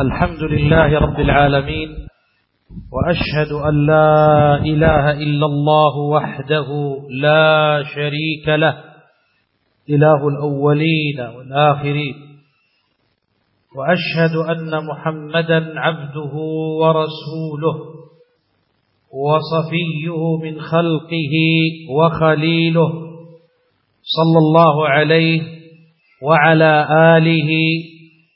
الحمد لله رب العالمين وأشهد أن لا إله إلا الله وحده لا شريك له إله الأولين والآخرين وأشهد أن محمدا عبده ورسوله وصفيه من خلقه وخليله صلى الله عليه وعلى آله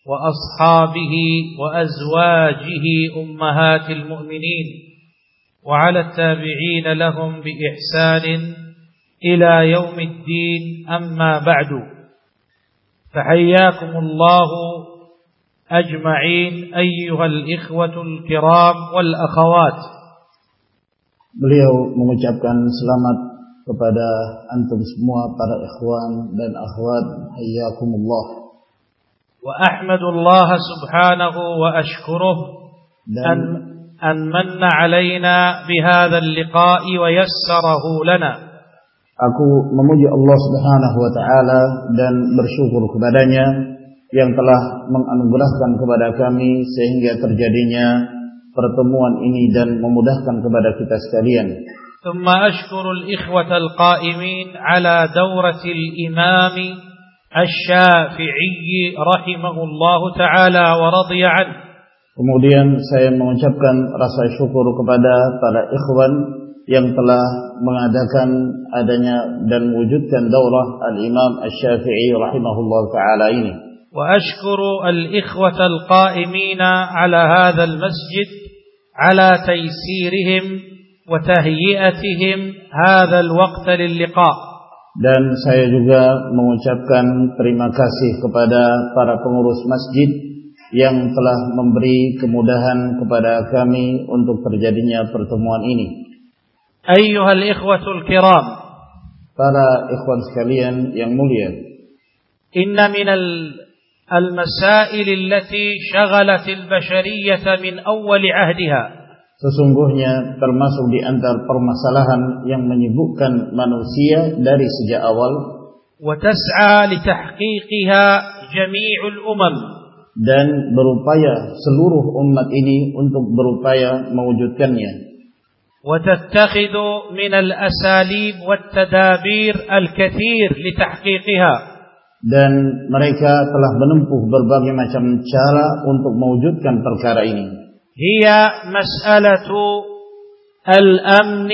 وأصحابه وأزواجه أمهات المؤمنين وعلى التابعين لهم بإحسان إلى يوم الدين. أما بعد فحياكم الله أجمعين أيها الإخوة الكرام والأخوات. Beliau mengucapkan selamat kepada antum semua para ikhwan dan akhwat. Hayyakumullah وأحمد الله سبحانه وأشكره أن, أن من علينا بهذا اللقاء ويسره لنا Aku memuji Allah Subhanahu wa taala dan bersyukur kepadanya yang telah menganugerahkan kepada kami sehingga terjadinya pertemuan ini dan memudahkan kepada kita sekalian. ثم أشكر الإخوة القائمين على دورة الإمام الشافعي رحمه الله تعالى ورضي عنه. Kemudian saya mengucapkan rasa syukur kepada para ikhwan yang telah mengadakan adanya dan mewujudkan daurah Al-Imam Al-Syafi'i rahimahullah taala ini. Wa ashkuru al-ikhwata al-qa'imina ala hadha al-masjid ala taysirihim wa tahiyyatihim hadha al-waqt lil-liqa'a. dan saya juga mengucapkan terima kasih kepada para pengurus masjid yang telah memberi kemudahan kepada kami untuk terjadinya pertemuan ini. Ayyuhal ikhwatul kiram. Para ikhwan sekalian yang mulia. Inna minal al-masail allati shaghalat al-bashariyah min awal ahdiha Sesungguhnya termasuk di antara permasalahan yang menyibukkan manusia dari sejak awal. Dan berupaya seluruh umat ini untuk berupaya mewujudkannya. وتتخذ من الأساليب والتدابير الكثير لتحقيقها dan mereka telah menempuh berbagai macam cara untuk mewujudkan perkara ini. هي مسألة الأمن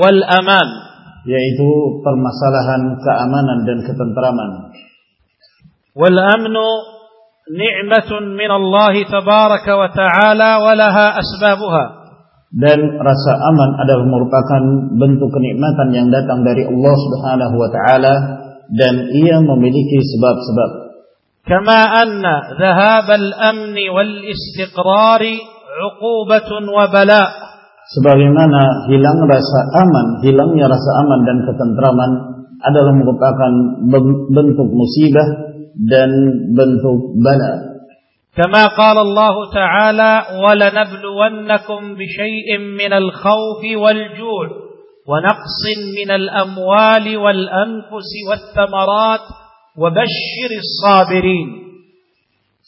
والأمان yaitu permasalahan keamanan dan ketentraman. والأمن نعمة من الله تبارك وتعالى ولها أسبابها. Dan rasa aman adalah merupakan bentuk kenikmatan yang datang dari Allah Subhanahu wa taala dan ia memiliki sebab-sebab. كما أن ذهاب الأمن والاستقرار عقوبة وبلاء sebagaimana hilang rasa aman, hilangnya rasa aman dan ketentraman adalah merupakan bentuk musibah dan bentuk bala. كما قال الله تعالى ولنبلونكم بشيء من الخوف والجوع ونقص من الأموال والأنفس والثمرات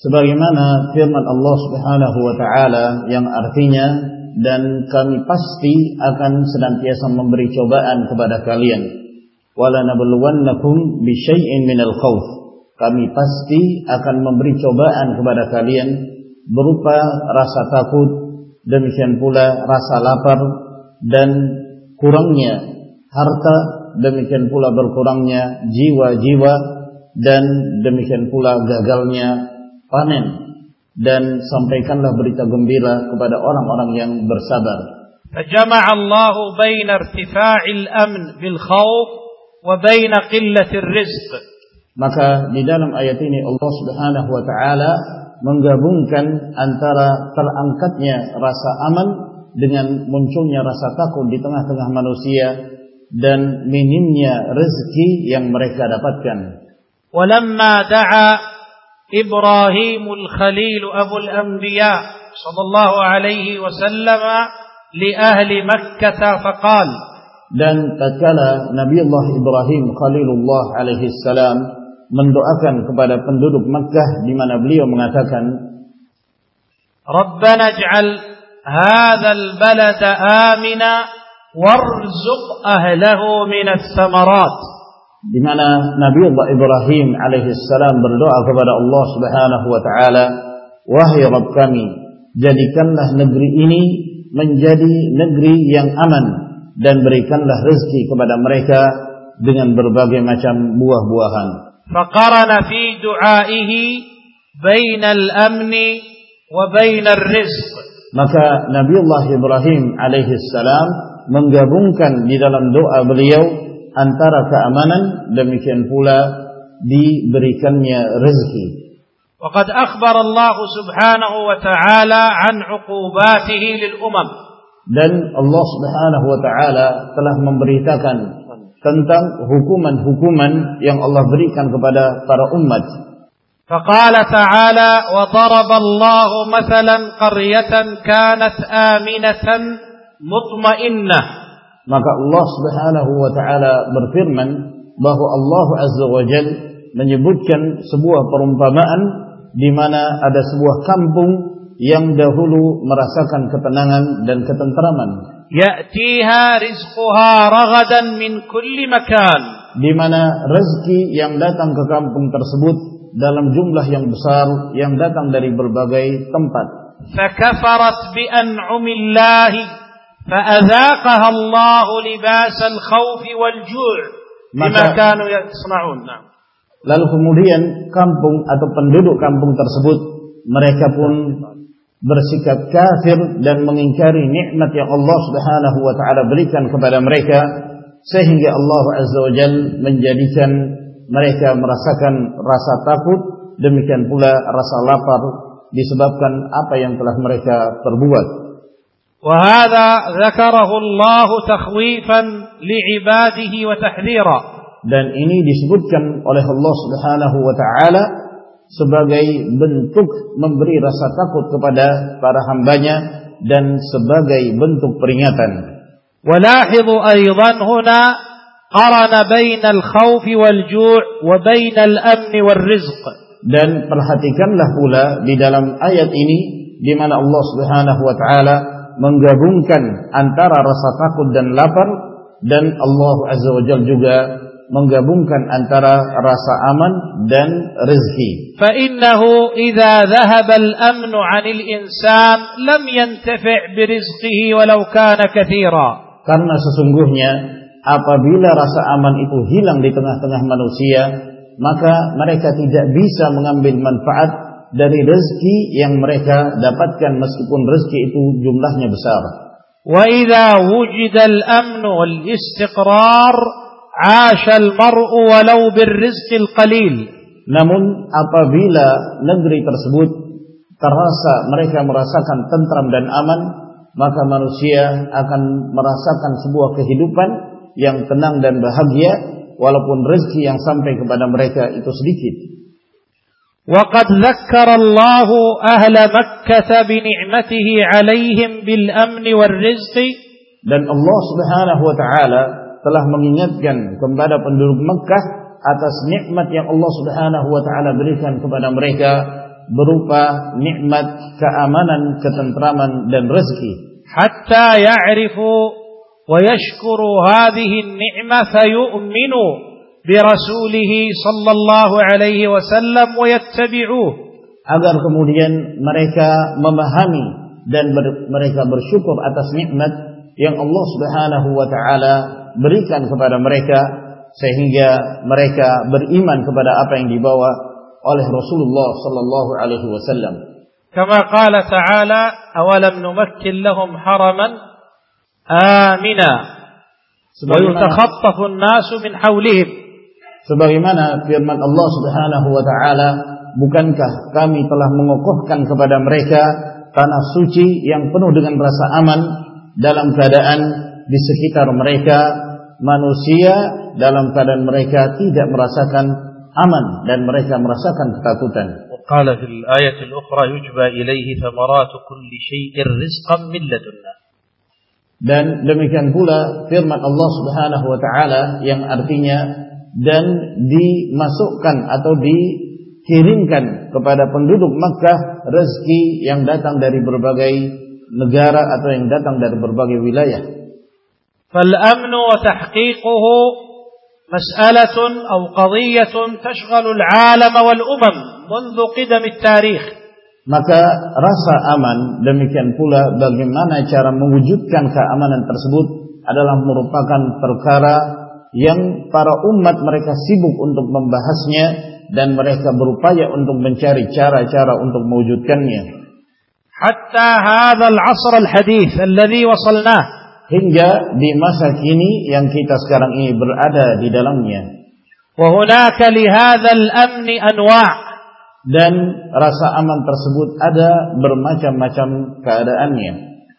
sebagaimana firman Allah Subhanahu wa taala yang artinya dan kami pasti akan senantiasa memberi cobaan kepada kalian. Wala kami pasti akan memberi cobaan kepada kalian berupa rasa takut demikian pula rasa lapar dan kurangnya harta demikian pula berkurangnya jiwa-jiwa dan demikian pula gagalnya panen dan sampaikanlah berita gembira kepada orang-orang yang bersabar. فجمع الله بين ارتفاع الأمن بالخوف وبين قلة الرزق. Maka di dalam ayat ini Allah Subhanahu wa taala menggabungkan antara terangkatnya rasa aman dengan munculnya rasa takut di tengah-tengah manusia dan minimnya rezeki yang mereka dapatkan. ولما دعا إبراهيم الخليل أبو الأنبياء صلى الله عليه وسلم لأهل مكة فقال dan tatkala Nabi Allah Ibrahim Khalilullah alaihi salam mendoakan kepada penduduk Makkah di mana beliau mengatakan ربنا اجعل هذا البلد آمنا وارزق أهله من الثمرات di mana Nabi Allah Ibrahim alaihissalam berdoa kepada Allah Subhanahu wa taala, "Wahai Rabb kami, jadikanlah negeri ini menjadi negeri yang aman dan berikanlah rezeki kepada mereka dengan berbagai macam buah-buahan." Faqarana fi du'aihi bainal amni wa bainal rizq. Maka Nabi Allah Ibrahim alaihissalam menggabungkan di dalam doa beliau antara keamanan demikian pula diberikannya rezeki. وقد أخبر الله سبحانه وتعالى عن عقوباته للأمم. Dan Allah Subhanahu wa taala telah memberitakan tentang hukuman-hukuman yang Allah berikan kepada para umat. فقال تعالى وضرب الله مثلا قرية كانت آمنة مطمئنة maka Allah Subhanahu wa taala berfirman bahwa Allah Azza wa Jal menyebutkan sebuah perumpamaan di mana ada sebuah kampung yang dahulu merasakan ketenangan dan ketentraman. Ya'tiha rizquha ragadan min kulli makan. Di mana rezeki yang datang ke kampung tersebut dalam jumlah yang besar yang datang dari berbagai tempat. Fakafarat bi an'umillahi فأذاقها الله لباس الخوف والجوع بما كانوا يصنعون Lalu kemudian kampung atau penduduk kampung tersebut mereka pun bersikap kafir dan mengingkari nikmat yang Allah Subhanahu wa taala berikan kepada mereka sehingga Allah Azza wa Jal menjadikan mereka merasakan rasa takut demikian pula rasa lapar disebabkan apa yang telah mereka perbuat. وهذا ذكره الله تخويفا لعباده وتحذيرا dan ini disebutkan oleh Allah Subhanahu wa taala sebagai bentuk memberi rasa takut kepada para hambanya dan sebagai bentuk peringatan. ولاحظوا أيضا هنا قرن بين الخوف والجوع وبين الأمن والرزق. Dan perhatikanlah pula di dalam ayat ini di mana Allah Subhanahu wa taala menggabungkan antara rasa takut dan lapar dan Allah Azza wa Jalla juga menggabungkan antara rasa aman dan rezeki. فإنه إذا ذهب الأمن عن الإنسان لم ينتفع برزقه ولو كان كثيرا. Karena sesungguhnya apabila rasa aman itu hilang di tengah-tengah manusia, maka mereka tidak bisa mengambil manfaat dari rezeki yang mereka dapatkan meskipun rezeki itu jumlahnya besar. Wa idza wujida al-amn wal istiqrar 'asha al-mar'u walau birrizqi al-qalil. Namun apabila negeri tersebut terasa mereka merasakan tentram dan aman, maka manusia akan merasakan sebuah kehidupan yang tenang dan bahagia walaupun rezeki yang sampai kepada mereka itu sedikit. وقد ذكر الله أهل مكة بنعمته عليهم بالأمن والرزق dan Allah Subhanahu wa taala telah mengingatkan kepada penduduk Mekah atas nikmat yang Allah Subhanahu wa taala berikan kepada mereka berupa nikmat keamanan, ketentraman dan rezeki. Hatta ya'rifu wa yashkuru hadhihi an-ni'mah fayu'minu برسوله صلى الله عليه وسلم ويتبعوه agar kemudian mereka memahami dan ber, mereka bersyukur atas nikmat yang Allah Subhanahu wa taala berikan kepada mereka sehingga mereka beriman kepada apa yang dibawa oleh Rasulullah sallallahu alaihi wasallam. Kama qala ta'ala awalam numakkin lahum haraman amina wa yutakhaffafu an-nasu min hawlihim sebagaimana firman Allah Subhanahu wa taala bukankah kami telah mengokohkan kepada mereka tanah suci yang penuh dengan rasa aman dalam keadaan di sekitar mereka? Manusia dalam keadaan mereka tidak merasakan aman dan mereka merasakan ketakutan. Qala fil al-ukhra yujba kulli rizqan min dan demikian pula firman Allah Subhanahu wa taala yang artinya dan dimasukkan atau di kirimkan kepada penduduk Makkah rezeki yang datang dari berbagai negara atau yang datang dari berbagai wilayah. فالأمن وتحقيقه مسألة أو قضية تشغل العالم والأمم منذ قدم التاريخ. Maka rasa aman demikian pula bagaimana cara mewujudkan keamanan tersebut adalah merupakan perkara yang para umat mereka sibuk untuk membahasnya dan mereka berupaya untuk mencari cara-cara untuk mewujudkannya. Hatta hadzal asr al hadith alladhi wasalnah hingga di masa kini yang kita sekarang ini berada di dalamnya. Wa hunaka li hadzal amn anwa' dan rasa aman tersebut ada bermacam-macam keadaannya.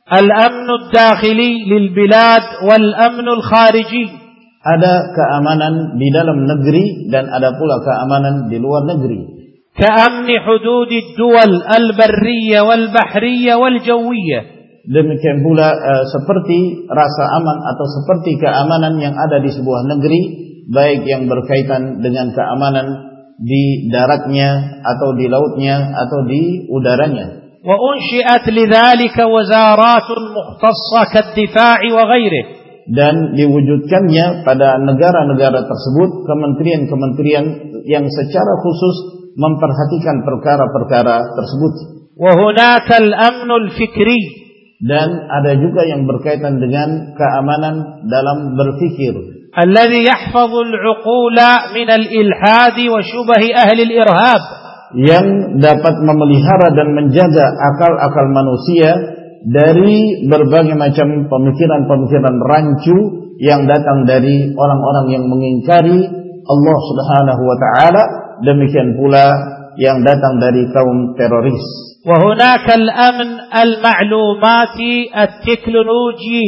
Al-amnu ad-dakhili lil bilad wal amnu al-khariji ada keamanan di dalam negeri dan ada pula keamanan di luar negeri. كأمن حدود الدول البرية والبحرية والجوية. Demikian pula uh, seperti rasa aman atau seperti keamanan yang ada di sebuah negeri, baik yang berkaitan dengan keamanan di daratnya atau di lautnya atau di udaranya. وأنشئت لذلك وزارات مختصة كالدفاع وغيره dan diwujudkannya pada negara-negara tersebut kementerian-kementerian yang secara khusus memperhatikan perkara-perkara tersebut. وهناك الأمن الفكري dan ada juga yang berkaitan dengan keamanan dalam berfikir. الذي يحفظ العقول من الإلحاد وشبه أهل الإرهاب yang dapat memelihara dan menjaga akal-akal manusia dari berbagai macam pemikiran-pemikiran rancu yang datang dari orang-orang yang mengingkari Allah Subhanahu wa taala demikian pula yang datang dari kaum teroris. وهناك الأمن المعلوماتي التكنولوجي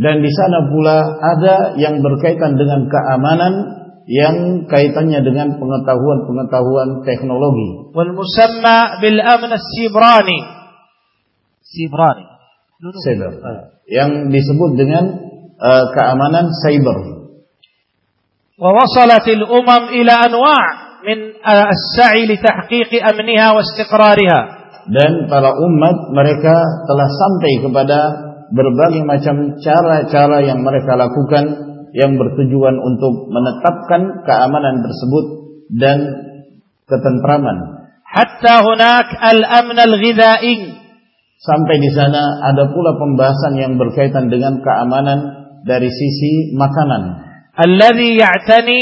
dan di sana pula ada yang berkaitan dengan keamanan yang kaitannya dengan pengetahuan-pengetahuan teknologi. والمسمى بالأمن السيبراني سيبراني Cyber. Yang disebut dengan uh, keamanan cyber. ووصلت الأمم إلى أنواع من السعي لتحقيق أمنها واستقرارها Dan para umat mereka telah sampai kepada berbagai macam cara-cara yang mereka lakukan yang bertujuan untuk menetapkan keamanan tersebut dan ketentraman. حتى هناك الأمن الغذائي Sampai di sana ada pula pembahasan yang berkaitan dengan keamanan dari sisi makanan. Alladhi ya'tani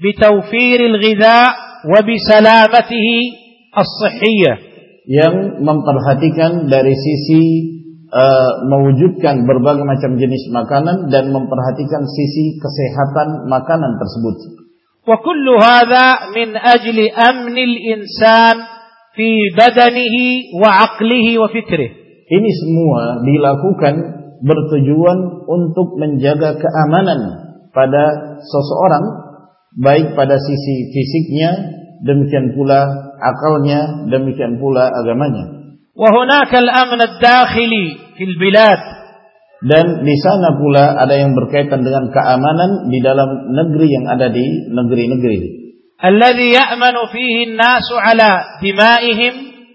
bitawfiril ghidha wa bisalamatihi as-sihiyah. Yang memperhatikan dari sisi uh, mewujudkan berbagai macam jenis makanan dan memperhatikan sisi kesehatan makanan tersebut. Wa kullu hadha min ajli amnil insan fi badanihi wa aqlihi wa fikri. Ini semua dilakukan bertujuan untuk menjaga keamanan pada seseorang baik pada sisi fisiknya demikian pula akalnya demikian pula agamanya. Wa hunaka al-amn ad-dakhili fil bilad dan di sana pula ada yang berkaitan dengan keamanan di dalam negeri yang ada di negeri-negeri. الذي ya'manu فيه الناس على دمائهم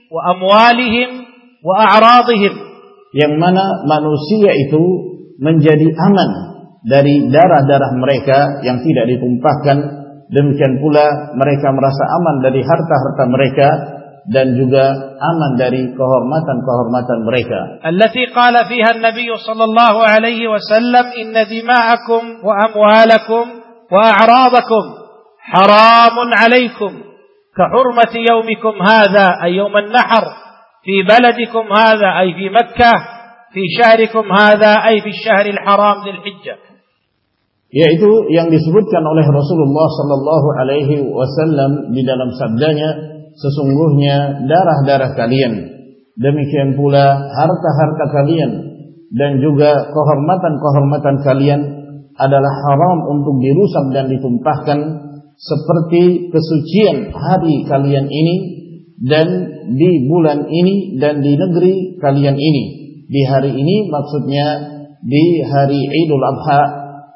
وأموالهم وأعراضهم. Amwalihim yang mana manusia itu menjadi aman dari darah-darah mereka yang tidak ditumpahkan. Demikian pula mereka merasa aman dari harta-harta mereka dan juga aman dari kehormatan-kehormatan mereka. Allati qala fiha an-nabiy sallallahu alaihi wasallam inna dima'akum wa amwalakum wa a'radakum حرام عليكم كحرمة يومكم هذا أي يوم النحر في بلدكم هذا أي في مكة في شهركم هذا أي في الشهر الحرام ذي الحجة yaitu yang disebutkan oleh Rasulullah sallallahu alaihi wasallam di dalam sabdanya sesungguhnya darah-darah kalian demikian pula harta-harta kalian dan juga kehormatan-kehormatan kalian adalah haram untuk dirusak dan ditumpahkan seperti kesucian hari kalian ini dan di bulan ini dan di negeri kalian ini di hari ini maksudnya di hari Idul Adha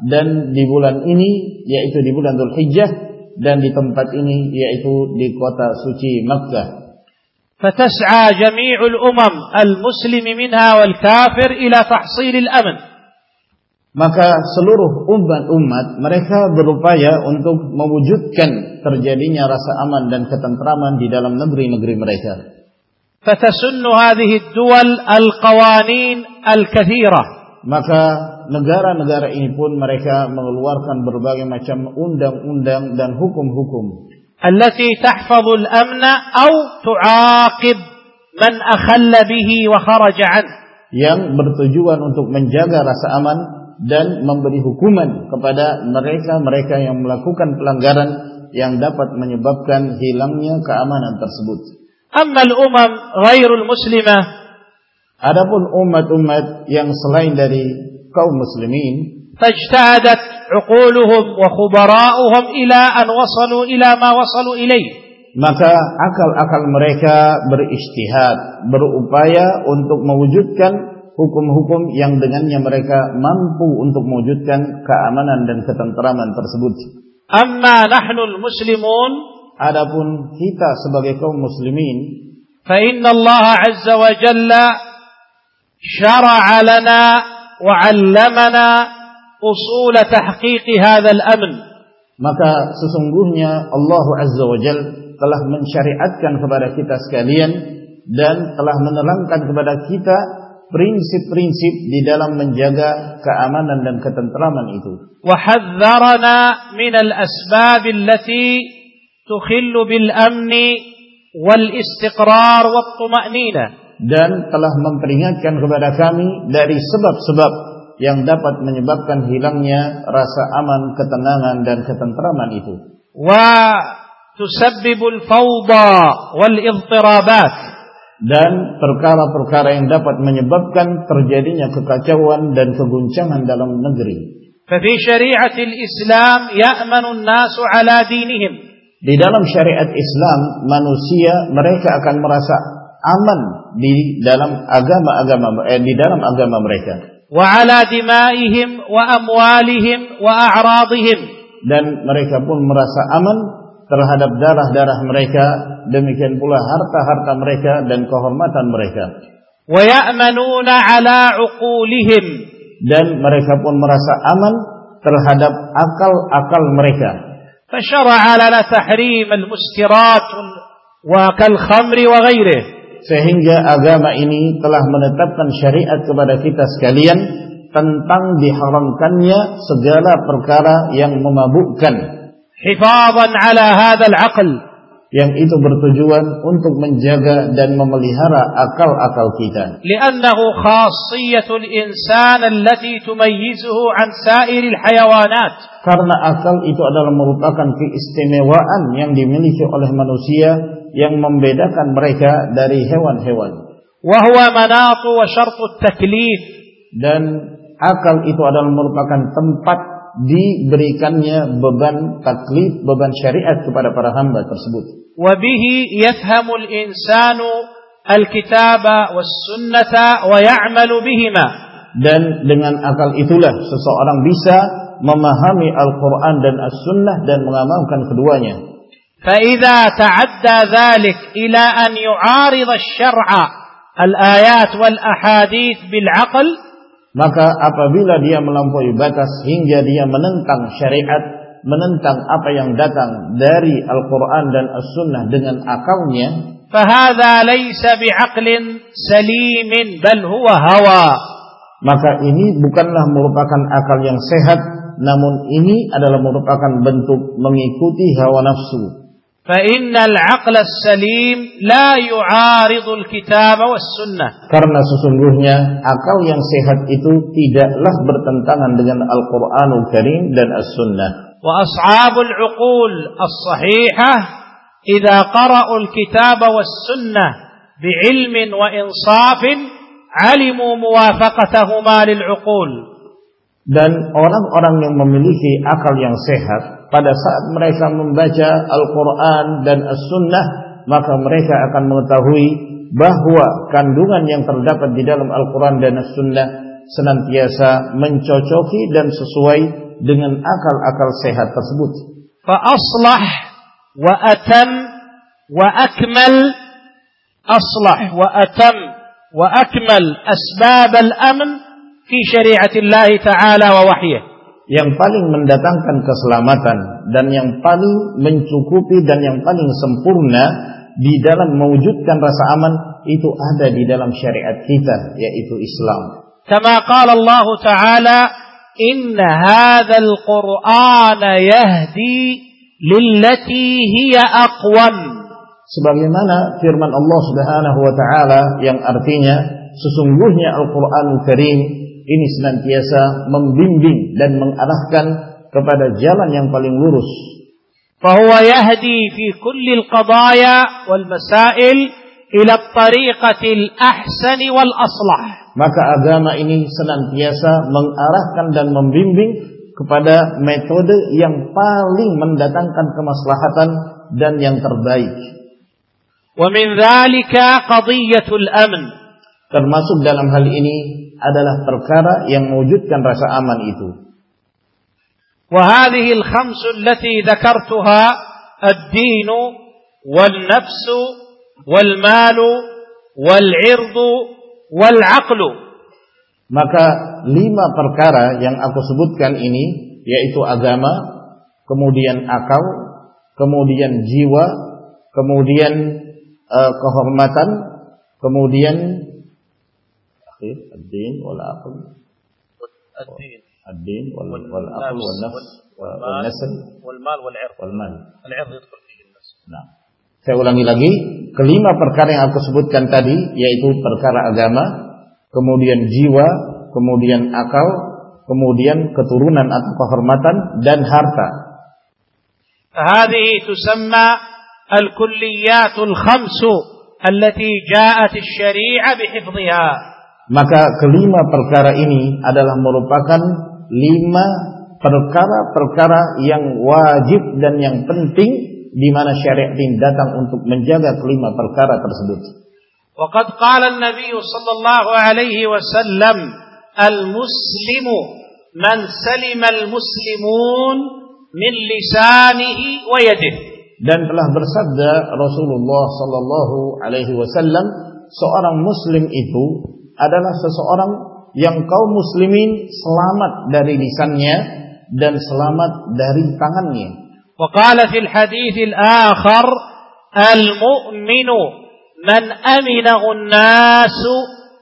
dan di bulan ini yaitu di bulan Dzulhijjah dan di tempat ini yaitu di kota suci Makkah. فتسعى جميع الأمم المسلم منها والكافر إلى تحصيل الأمن. Maka seluruh umat-umat mereka berupaya untuk mewujudkan terjadinya rasa aman dan ketentraman di dalam negeri-negeri mereka. فتسن هذه الدول القوانين الكثيرة. Maka negara-negara ini pun mereka mengeluarkan berbagai macam undang-undang dan hukum-hukum التي تحفظ الأمن أو تعاقب من أخل به وخرج عنه yang bertujuan untuk menjaga rasa aman dan memberi hukuman kepada mereka-mereka yang melakukan pelanggaran yang dapat menyebabkan hilangnya keamanan tersebut. أما الأمم غير المسلمة Adapun umat-umat yang selain dari kaum muslimin فاجتهدت عقولهم وخبراؤهم إلى أن وصلوا إلى ما وصلوا إليه maka akal-akal mereka beristihad, berupaya untuk mewujudkan hukum-hukum yang dengannya mereka mampu untuk mewujudkan keamanan dan ketenteraman tersebut. Amma nahnul muslimun adapun kita sebagai kaum muslimin fa inna Allah azza wa jalla syara'a lana wa 'allamana usul tahqiq hadzal amn maka sesungguhnya Allah azza wa jalla telah mensyariatkan kepada kita sekalian dan telah menerangkan kepada kita prinsip-prinsip di dalam menjaga keamanan dan ketentraman itu. وحذرنا من الأسباب التي تخل بالأمن والاستقرار والطمأنينة dan telah memperingatkan kepada kami dari sebab-sebab yang dapat menyebabkan hilangnya rasa aman, ketenangan dan ketentraman itu. وتسبب الفوضى والاضطرابات Dan perkara-perkara yang dapat menyebabkan terjadinya kekacauan dan keguncangan dalam negeri. ففي شريعة الإسلام يأمن الناس على دينهم Di dalam syariat Islam, manusia mereka akan merasa aman di dalam agama-agama eh, di dalam agama mereka وعلى دمائهم وأموالهم وأعراضهم dan mereka pun merasa aman terhadap darah-darah mereka, demikian pula harta-harta mereka dan kehormatan mereka. Dan mereka pun merasa aman terhadap akal-akal mereka. Sehingga agama ini telah menetapkan syariat kepada kita sekalian tentang diharamkannya segala perkara yang memabukkan hifadhan ala hadzal aql yang itu bertujuan untuk menjaga dan memelihara akal-akal kita. Li'annahu khasiyatul insan allati tumayyizuhu an sa'iril hayawanat. Karena akal itu adalah merupakan keistimewaan yang dimiliki oleh manusia yang membedakan mereka dari hewan-hewan. Wa huwa manatu wa. Dan akal itu adalah merupakan tempat diberikannya beban taklif, beban syariat kepada para hamba tersebut. وبه يفهم الإنسان الكتاب والسنة ويعمل بهما Dan dengan akal itulah seseorang bisa memahami Al-Quran dan As-Sunnah dan mengamalkan keduanya. فإذا تعدى ذلك إلى أن يعارض الشرع الآيات والأحاديث بالعقل Maka apabila dia melampaui batas hingga dia menentang syariat, menentang apa yang datang dari Al-Quran dan As-Sunnah dengan akalnya, فهذا ليس بعقل سليم بل هو هوى maka ini bukanlah merupakan akal yang sehat, namun ini adalah merupakan bentuk mengikuti hawa nafsu. فإن العقل السليم لا يعارض الكتاب والسنة Karena sesungguhnya akal yang sehat itu tidaklah bertentangan dengan Al-Quranul Karim dan As-Sunnah. وأصحاب العقول الصحيحة إذا قرأوا الكتاب والسنة بعلم وإنصاف علموا موافقتهما للعقول Dan orang-orang yang memiliki akal yang sehat pada saat mereka membaca Al-Quran dan As-Sunnah maka mereka akan mengetahui bahwa kandungan yang terdapat di dalam Al-Quran dan As-Sunnah senantiasa mencocoki dan sesuai dengan akal-akal sehat tersebut. Fa'aslah wa atam wa akmal aslah wa atam wa akmal asbab al-amn fi syariatillahi ta'ala wa wahyih yang paling mendatangkan keselamatan dan yang paling mencukupi dan yang paling sempurna di dalam mewujudkan rasa aman itu ada di dalam syariat kita yaitu Islam. Kama qala Allah Ta'ala inna hadzal qur'ana yahdi lillati hiya aqwam. Sebagaimana firman Allah Subhanahu wa taala yang artinya sesungguhnya Al-Qur'anul Karim ini senantiasa membimbing dan mengarahkan kepada jalan yang paling lurus. Yahdi fi kulli al-qadaya wal masail ila tariqatil. Maka agama ini senantiasa mengarahkan dan membimbing kepada metode yang paling mendatangkan kemaslahatan dan yang terbaik. Wa min qadiyatul. Termasuk dalam hal ini adalah perkara yang mewujudkan rasa aman itu. وهذه الخمس التي ذكرتها الدين والنفس والمال والعرض والعقل maka lima perkara yang aku sebutkan ini yaitu agama, kemudian akal, kemudian jiwa, kemudian uh, kehormatan, kemudian الدين والعقل الدين الدين والعقل والنفس والنسل والمال والعرض والمال العرض يدخل فيه النسل nah saya ulangi lagi kelima perkara yang aku sebutkan tadi yaitu perkara agama kemudian jiwa kemudian akal kemudian keturunan atau kehormatan dan harta هذه تسمى الكليات الخمس التي جاءت الشريعة بحفظها Maka kelima perkara ini adalah merupakan lima perkara-perkara yang wajib dan yang penting di mana syariat ini datang untuk menjaga kelima perkara tersebut. وقد قال النبي صلى الله عليه وسلم المسلم من سلم المسلمون من لسانه ويده dan telah bersabda Rasulullah sallallahu alaihi wasallam seorang muslim itu adalah seseorang yang kaum muslimin selamat dari lisannya dan selamat dari tangannya. وقال في الحديث الآخر المؤمن من أمنه الناس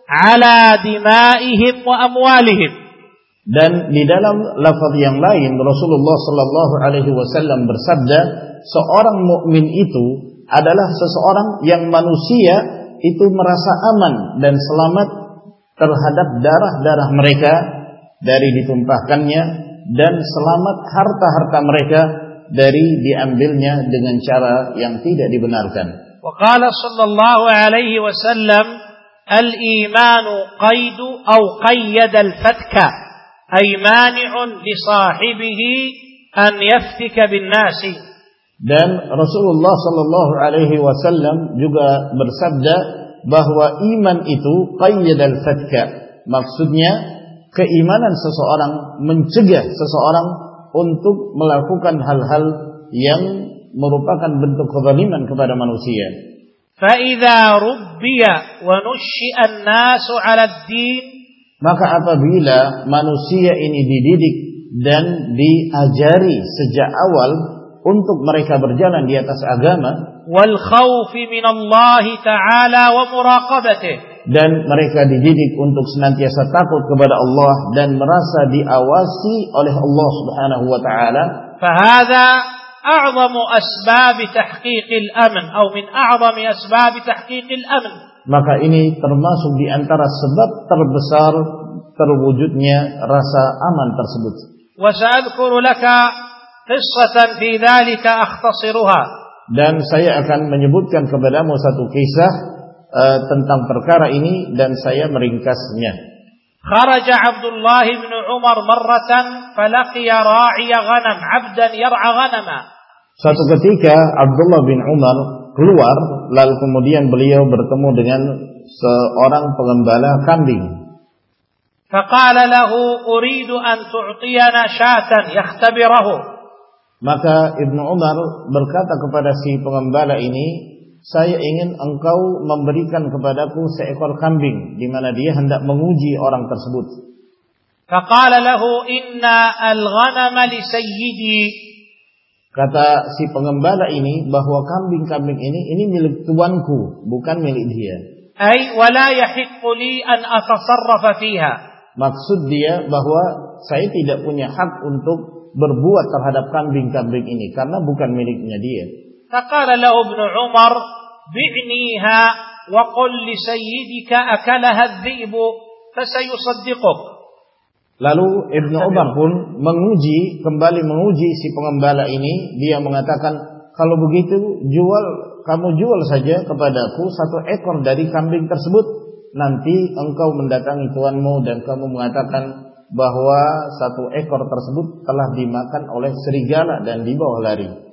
على دمائهم وأموالهم dan di dalam lafaz yang lain Rasulullah sallallahu alaihi wasallam bersabda seorang mukmin itu adalah seseorang yang manusia itu merasa aman dan selamat terhadap darah-darah mereka dari ditumpahkannya dan selamat harta-harta mereka dari diambilnya dengan cara yang tidak dibenarkan. وقال صلى الله عليه وسلم الإيمان قيد أو قيد الفتك أي مانع لصاحبه أن يفتك بالناس dan Rasulullah Sallallahu Alaihi Wasallam juga bersabda bahwa iman itu qayyad al-fatka. Maksudnya keimanan seseorang mencegah seseorang untuk melakukan hal-hal yang merupakan bentuk kezaliman kepada manusia. فَإِذَا رُبِّيَ وَنُشِّئَ النَّاسُ عَلَى الدِّينِ Maka apabila manusia ini dididik dan diajari sejak awal untuk mereka berjalan di atas agama, wal khawfi minallahi ta'ala wa dan mereka dididik untuk senantiasa takut kepada Allah dan merasa diawasi oleh Allah Subhanahu wa taala. فهذا a'zamu asbab تحقيق al-amn من min a'zami تحقيق tahqiq. Maka ini termasuk di antara sebab terbesar terwujudnya rasa aman tersebut. Wa sa'adhkuru laka في ذلك dhalika dan saya akan menyebutkan kepadamu satu kisah uh, tentang perkara ini dan saya meringkasnya. خرج عبد الله بن عمر مرة فلقي راعي غنم عبدا يرعى غنما. Suatu ketika Abdullah bin Umar keluar lalu kemudian beliau bertemu dengan seorang pengembala kambing. فقال له أريد أن تعطينا شاة يختبره. maka Ibnu Umar berkata kepada si pengembala ini, "Saya ingin engkau memberikan kepadaku seekor kambing di mana dia hendak menguji orang tersebut." Faqala lahu inna al-ghanama li sayyidi. Kata si pengembala ini bahwa kambing-kambing ini ini milik tuanku, bukan milik dia. Ai wala yahiqqu li an atasarrafa fiha. Maksud dia bahwa saya tidak punya hak untuk berbuat terhadap kambing-kambing ini karena bukan miliknya dia. Faqala lahu Ibnu Umar bi'niha wa qul li sayyidika akalaha adh-dhi'b fasayusaddiquk. Lalu Ibnu Umar ya. pun menguji kembali menguji si pengembala ini dia mengatakan kalau begitu jual kamu jual saja kepadaku satu ekor dari kambing tersebut nanti engkau mendatangi tuanmu dan kamu mengatakan bahwa satu ekor tersebut telah dimakan oleh serigala dan dibawa lari.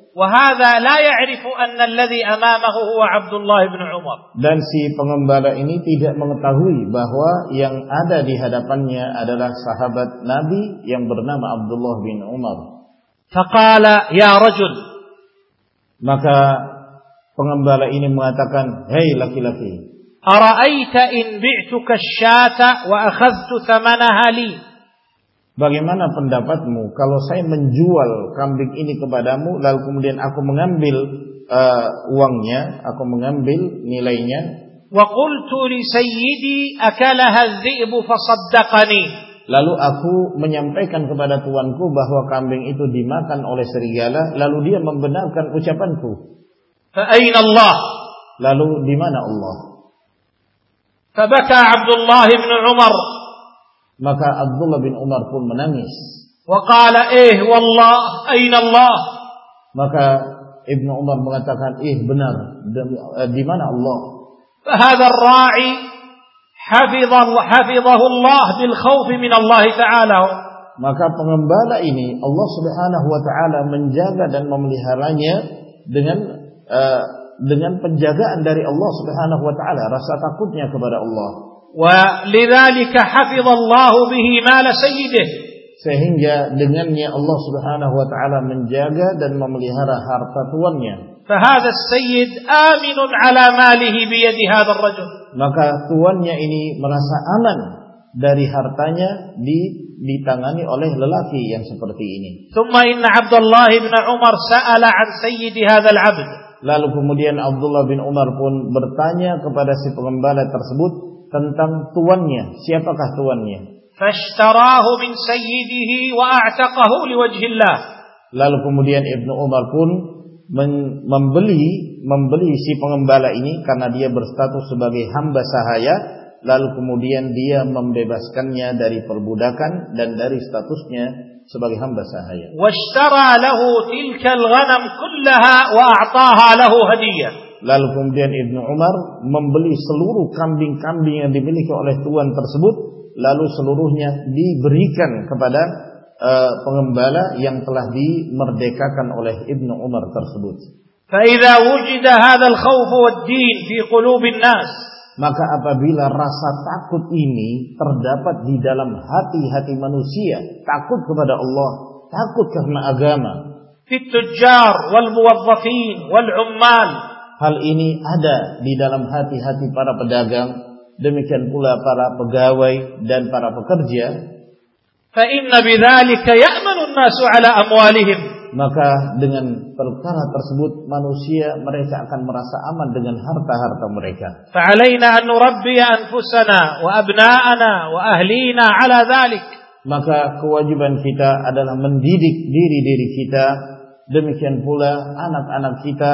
Dan si pengembala ini tidak mengetahui bahwa yang ada di hadapannya adalah sahabat Nabi yang bernama Abdullah bin Umar. Faqala ya rajul. Maka pengembala ini mengatakan, "Hei laki-laki, ara'aita in bi'tuka asy-syata wa akhadhtu thamanaha li?" Bagaimana pendapatmu kalau saya menjual kambing ini kepadamu lalu kemudian aku mengambil uh, uangnya, aku mengambil nilainya? Lalu aku menyampaikan kepada tuanku bahwa kambing itu dimakan oleh serigala, lalu dia membenarkan ucapanku. Allah? Lalu di mana Allah? Fabaka Abdullah bin Umar maka Abdullah bin Umar pun menangis. Wa qala eh wallah aina Allah. Maka Ibnu Umar mengatakan eh benar eh, di mana Allah? Fahadha ar-ra'i hafidhahu hafidhahu Allah bil khauf min Allah taala. Maka pengembala ini Allah Subhanahu wa taala menjaga dan memeliharanya dengan uh, dengan penjagaan dari Allah Subhanahu wa taala, rasa takutnya kepada Allah. ولذلك حفظ الله به مال سيده Sehingga dengannya Allah Subhanahu wa taala menjaga dan memelihara harta tuannya. فهذا السيد آمن على ماله بيد هذا الرجل Maka tuannya ini merasa aman dari hartanya di ditangani oleh lelaki yang seperti ini. ثم إن عبد الله بن عمر سأل عن سيد هذا العبد Lalu kemudian Abdullah bin Umar pun bertanya kepada si pengembala tersebut tentang tuannya, siapakah tuannya? Fashtarahu min sayyidihi wa a'taqahu liwajhillah. Lalu kemudian Ibnu Umar pun membeli membeli si pengembala ini karena dia berstatus sebagai hamba sahaya lalu kemudian dia membebaskannya dari perbudakan dan dari statusnya sebagai hamba sahaya. Washtara lahu tilka al-ghanam kullaha wa a'taha lahu hadiyah. lalu kemudian Ibnu Umar membeli seluruh kambing-kambing yang dimiliki oleh tuan tersebut lalu seluruhnya diberikan kepada eh, pengembala yang telah dimerdekakan oleh Ibnu Umar tersebut فإذا وجد هذا الخوف والدين في قلوب الناس Maka apabila rasa takut ini terdapat di dalam hati-hati manusia, takut kepada Allah, takut karena agama. في التجار والموظفين والعمال hal ini ada di dalam hati-hati para pedagang, demikian pula para pegawai dan para pekerja. Maka dengan perkara tersebut manusia mereka akan merasa aman dengan harta-harta mereka. Maka kewajiban kita adalah mendidik diri-diri kita, demikian pula anak-anak kita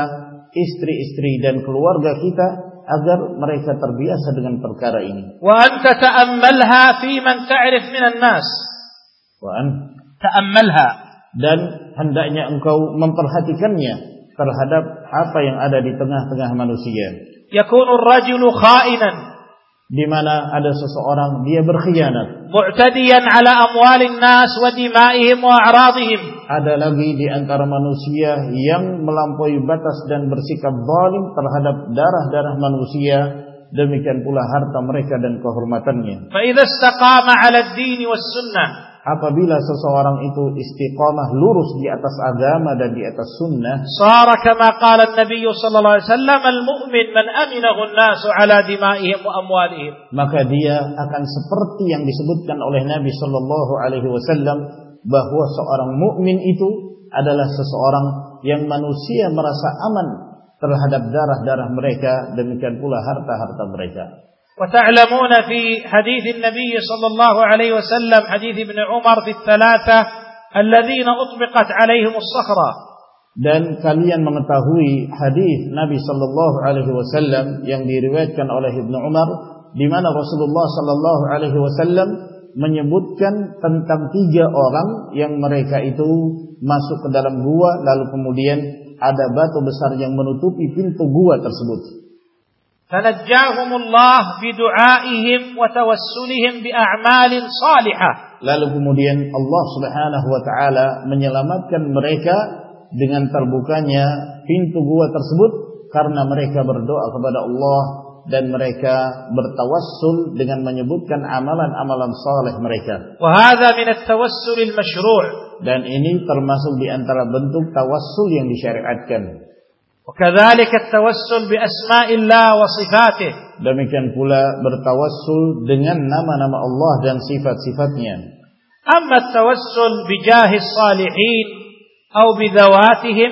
istri-istri dan keluarga kita agar mereka terbiasa dengan perkara ini. Wa anta ta'ammalha fi man ta'rif minan nas. Wa anta ta'ammalha dan hendaknya engkau memperhatikannya terhadap apa yang ada di tengah-tengah manusia. Yakunu ar-rajulu kha'inan di mana ada seseorang dia berkhianat. Mu'tadiyan ala amwalin nas wa dima'ihim wa a'radihim. Ada lagi di antara manusia yang melampaui batas dan bersikap zalim terhadap darah-darah manusia. Demikian pula harta mereka dan kehormatannya. Fa idza istaqama ala ad-din was sunnah apabila seseorang itu istiqamah lurus di atas agama dan di atas sunnah sara kama qala nabi sallallahu alaihi wasallam al-mu'min man aminahu an-nas ala dima'ihim wa amwalihim. maka dia akan seperti yang disebutkan oleh Nabi sallallahu alaihi wasallam bahwa seorang mukmin itu adalah seseorang yang manusia merasa aman terhadap darah-darah mereka demikian pula harta-harta mereka. وتعلمون في حديث النبي صلى الله عليه وسلم حديث ابن عمر في الثلاثة الذين أطبقت عليهم الصخرة Dan kalian mengetahui hadis Nabi Shallallahu Alaihi Wasallam yang diriwayatkan oleh Ibnu Umar, di mana Rasulullah Shallallahu Alaihi Wasallam menyebutkan tentang tiga orang yang mereka itu masuk ke dalam gua, lalu kemudian ada batu besar yang menutupi pintu gua tersebut. فنجاهم الله بدعائهم وتوسلهم بأعمال salihah. Lalu kemudian Allah Subhanahu wa taala menyelamatkan mereka dengan terbukanya pintu gua tersebut karena mereka berdoa kepada Allah dan mereka bertawassul dengan menyebutkan amalan-amalan saleh mereka. Wahada min at-tawassul dan ini termasuk di antara bentuk tawassul yang disyariatkan. وكذلك التوسل بأسماء الله وصفاته Demikian pula bertawassul dengan nama-nama Allah dan sifat-sifatnya. أما التوسل بجاه الصالحين أو بذواتهم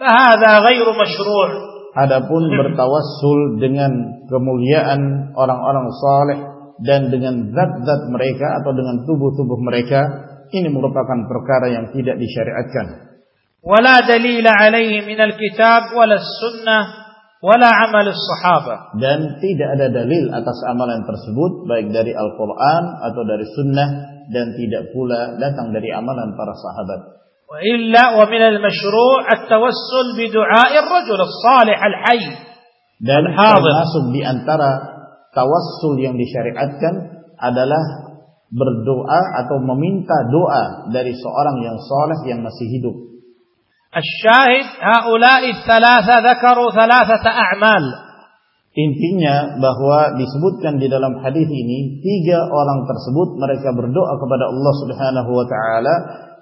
فهذا غير مشروع Adapun bertawassul dengan kemuliaan orang-orang saleh dan dengan zat-zat mereka atau dengan tubuh-tubuh mereka ini merupakan perkara yang tidak disyariatkan. ولا دليل عليه من الكتاب ولا السنة ولا عمل الصحابة Dan tidak ada dalil atas amalan tersebut baik dari Al-Quran atau dari Sunnah dan tidak pula datang dari amalan para sahabat. وإلا ومن المشروع التوسل بدعاء الرجل الصالح الحي Dan Al-Hadir. termasuk di antara tawassul yang disyariatkan adalah berdoa atau meminta doa dari seorang yang saleh yang masih hidup. Asyahid haula'i thalatha dzakaru thalathata a'mal. Intinya bahwa disebutkan di dalam hadis ini tiga orang tersebut mereka berdoa kepada Allah Subhanahu wa taala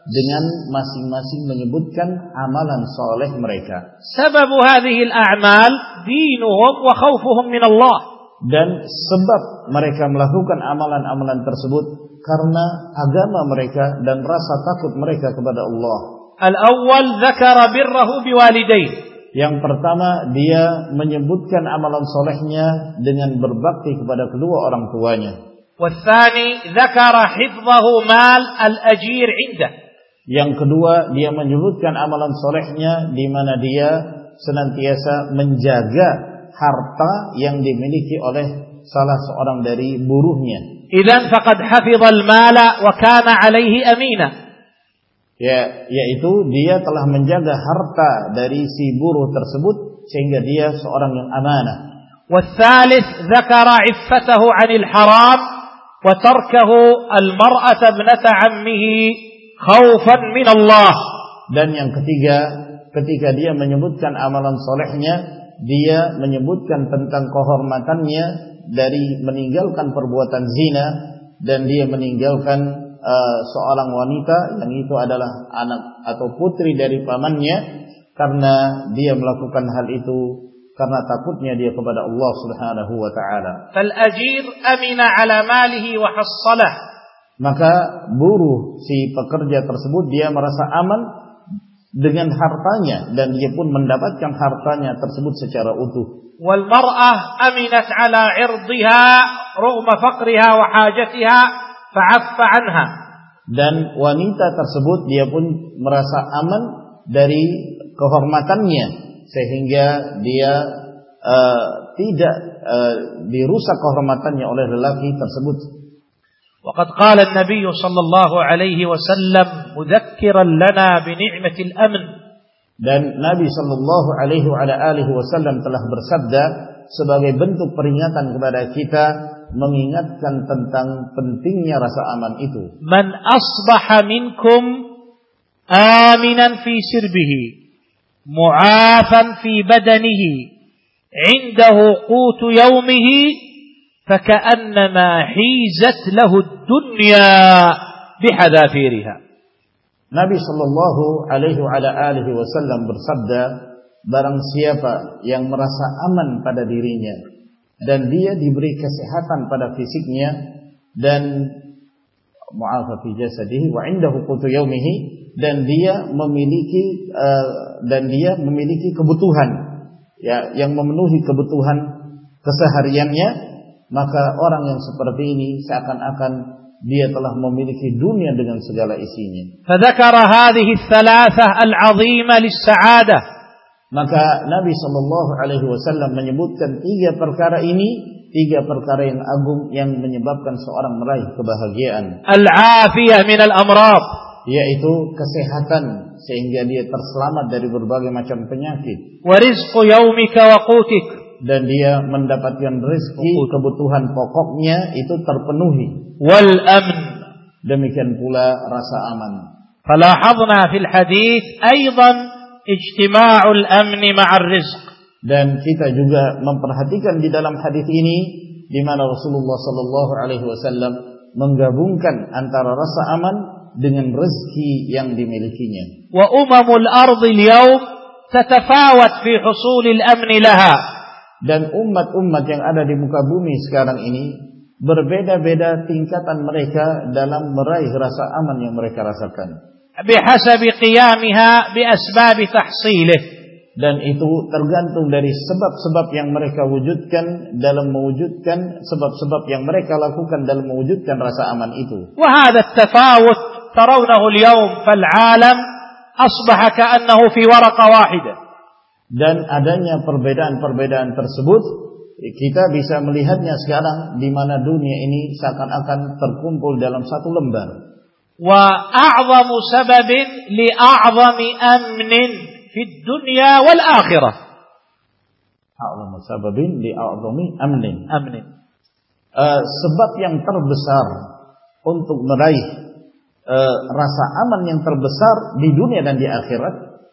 dengan masing-masing menyebutkan amalan soleh mereka. Sebab hadhihi al-a'mal dinuhum wa khawfuhum min Allah. Dan sebab mereka melakukan amalan-amalan tersebut karena agama mereka dan rasa takut mereka kepada Allah. الأول ذكر بره بوالديه Yang pertama dia menyebutkan amalan solehnya dengan berbakti kepada kedua orang tuanya. والثاني ذكر حفظه مال الأجير عنده Yang kedua dia menyebutkan amalan solehnya di mana dia senantiasa menjaga harta yang dimiliki oleh salah seorang dari buruhnya. إذا فقد حفظ المال وكان عليه أمينا Ya, yaitu dia telah menjaga harta dari si buruh tersebut sehingga dia seorang yang amanah. والثالث ذكر عفته عن الحرام وتركه المرأة ابنة عمه خوفا من الله Dan yang ketiga, ketika dia menyebutkan amalan solehnya, dia menyebutkan tentang kehormatannya dari meninggalkan perbuatan zina dan dia meninggalkan uh, seorang wanita yang itu adalah anak atau putri dari pamannya karena dia melakukan hal itu karena takutnya dia kepada Allah Subhanahu wa taala. Fal ajir amina ala malihi wa hassalah. Maka buruh si pekerja tersebut dia merasa aman dengan hartanya dan dia pun mendapatkan hartanya tersebut secara utuh. Wal mar'ah aminat ala 'irdiha rughma faqriha wa hajatiha fa'affa anha. Dan wanita tersebut dia pun merasa aman dari kehormatannya. Sehingga dia uh, tidak uh, dirusak kehormatannya oleh lelaki tersebut. Waqad qala an-nabiy sallallahu alaihi wasallam mudzakkiran lana bi ni'matil amn. Dan Nabi sallallahu alaihi wa alihi wasallam telah bersabda sebagai bentuk peringatan kepada kita mengingatkan tentang pentingnya rasa aman itu. من أصبح منكم آمنا في سربه معافا في بدنه عنده قوت يومه فكأنما حيزت له الدنيا بحذافيرها Nabi Shallallahu Alaihi Wasallam bersabda, barang siapa yang merasa aman pada dirinya dan dia diberi kesehatan pada fisiknya dan mu'afafi jasadihi wa indahu qutu dan dia memiliki eh, dan dia memiliki kebutuhan ya yang memenuhi kebutuhan kesehariannya maka orang yang seperti ini seakan-akan dia telah memiliki dunia dengan segala isinya. Fadzakara hadhihi ats-tsalatsah al-'azimah lis-sa'adah maka Nabi Shallallahu Alaihi Wasallam menyebutkan tiga perkara ini tiga perkara yang agung yang menyebabkan seorang meraih kebahagiaan. Al-afiyah min al-amrab yaitu kesehatan sehingga dia terselamat dari berbagai macam penyakit. Warizqu yaumika wa qutik dan dia mendapatkan rezeki kebutuhan pokoknya itu terpenuhi. Wal amn demikian pula rasa aman. Falahadna fil hadis aidan ijtima'ul amni ma'ar rizq dan kita juga memperhatikan di dalam hadis ini di mana Rasulullah sallallahu alaihi wasallam menggabungkan antara rasa aman dengan rezeki yang dimilikinya. Wa umamul ardi al-yawm tatafawat fi husul al-amn laha. Dan umat-umat yang ada di muka bumi sekarang ini berbeda-beda tingkatan mereka dalam meraih rasa aman yang mereka rasakan bihasabi qiyamiha biasbabi tahsilih dan itu tergantung dari sebab-sebab yang mereka wujudkan dalam mewujudkan sebab-sebab yang mereka lakukan dalam mewujudkan rasa aman itu. Wa hadha at-tafawut tarawnahu al-yawm fal 'alam asbaha fi waraqa wahida. Dan adanya perbedaan-perbedaan tersebut kita bisa melihatnya sekarang di mana dunia ini seakan-akan terkumpul dalam satu lembar wa a'zamu sababin li a'zami amnin fid dunya wal akhirah. A'zamu sababin li a'zami amnin. Amnin. Uh, sebab yang terbesar untuk meraih uh, rasa aman yang terbesar di dunia dan di akhirat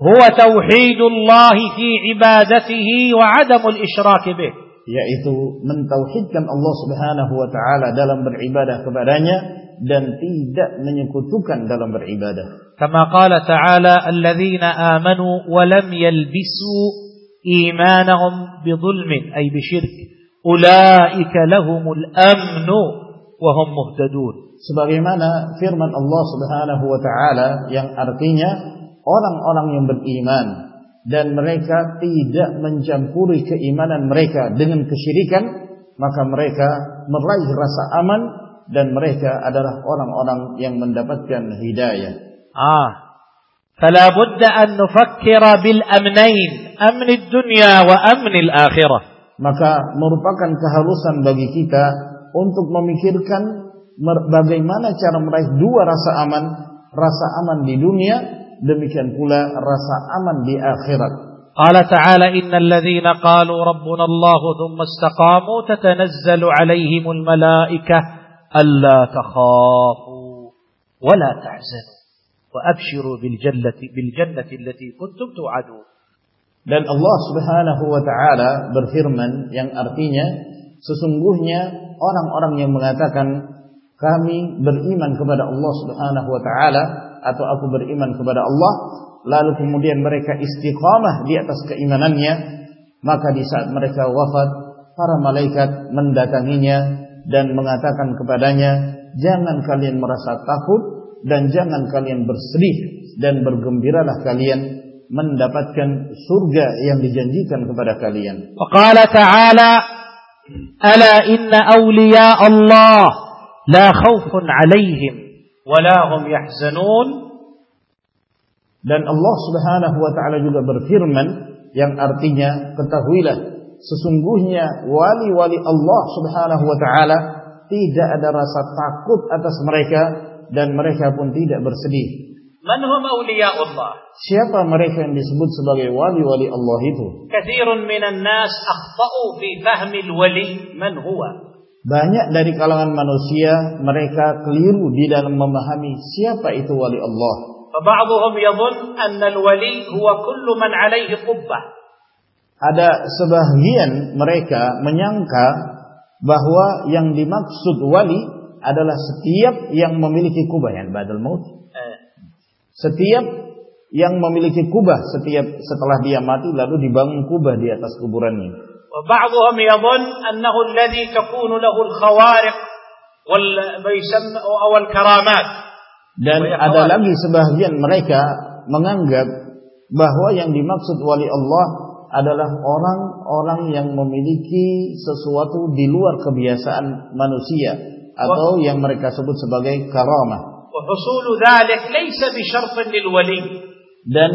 huwa tauhidullah fi ibadatihi wa 'adam al-isyrak bih yaitu mentauhidkan Allah Subhanahu wa taala dalam beribadah kepadanya dan tidak menyekutukan dalam beribadah. Kama qala ta'ala alladzina amanu wa lam yalbisu imanahum bidhulmin ay bisyirk ulaika lahumul amnu wa hum muhtadun. Sebagaimana firman Allah Subhanahu wa taala yang artinya orang-orang yang beriman dan mereka tidak mencampuri keimanan mereka dengan kesyirikan maka mereka meraih rasa aman dan mereka adalah orang-orang yang mendapatkan hidayah آه فلا بد أن نفكر بالأمنين أمن الدنيا وأمن الآخرة maka merupakan keharusan bagi kita untuk memikirkan bagaimana cara meraih dua rasa aman rasa aman di dunia demikian pula rasa aman di akhirat قال تعالى إن الذين قالوا ربنا الله ثم استقاموا تتنزل عليهم الملائكة ألا تخافوا ولا تحزنوا وأبشروا بالجنة بالجنة التي كنتم توعدون Dan Allah Subhanahu wa taala berfirman yang artinya sesungguhnya orang-orang yang mengatakan kami beriman kepada Allah Subhanahu wa taala atau aku beriman kepada Allah lalu kemudian mereka istiqamah di atas keimanannya maka di saat mereka wafat para malaikat mendatanginya dan mengatakan kepadanya jangan kalian merasa takut dan jangan kalian bersedih dan bergembiralah kalian mendapatkan surga yang dijanjikan kepada kalian. Qala ta'ala Ala inna awliya Allah la khawfun 'alaihim wa la hum yahzanun dan Allah Subhanahu wa taala juga berfirman yang artinya ketahuilah sesungguhnya wali-wali Allah Subhanahu wa taala tidak ada rasa takut atas mereka dan mereka pun tidak bersedih. Man hum Allah? Siapa mereka yang disebut sebagai wali-wali Allah itu? Kathirun minan nas akhtau fi fahmi al-wali man huwa. Banyak dari kalangan manusia mereka keliru di dalam memahami siapa itu wali Allah. فبعضهم يظن أن الولي هو كل من عليه قبة. Ada sebagian mereka menyangka bahwa yang dimaksud wali adalah setiap yang memiliki kubah yang badal maut. Eh. Setiap yang memiliki kubah setiap setelah dia mati lalu dibangun kubah di atas kuburannya. وبعضهم يظن أنه الذي تكون له الخوارق أو الكرامات dan ada lagi sebagian mereka menganggap bahwa yang dimaksud wali Allah adalah orang-orang yang memiliki sesuatu di luar kebiasaan manusia atau yang mereka sebut sebagai karamah. Dan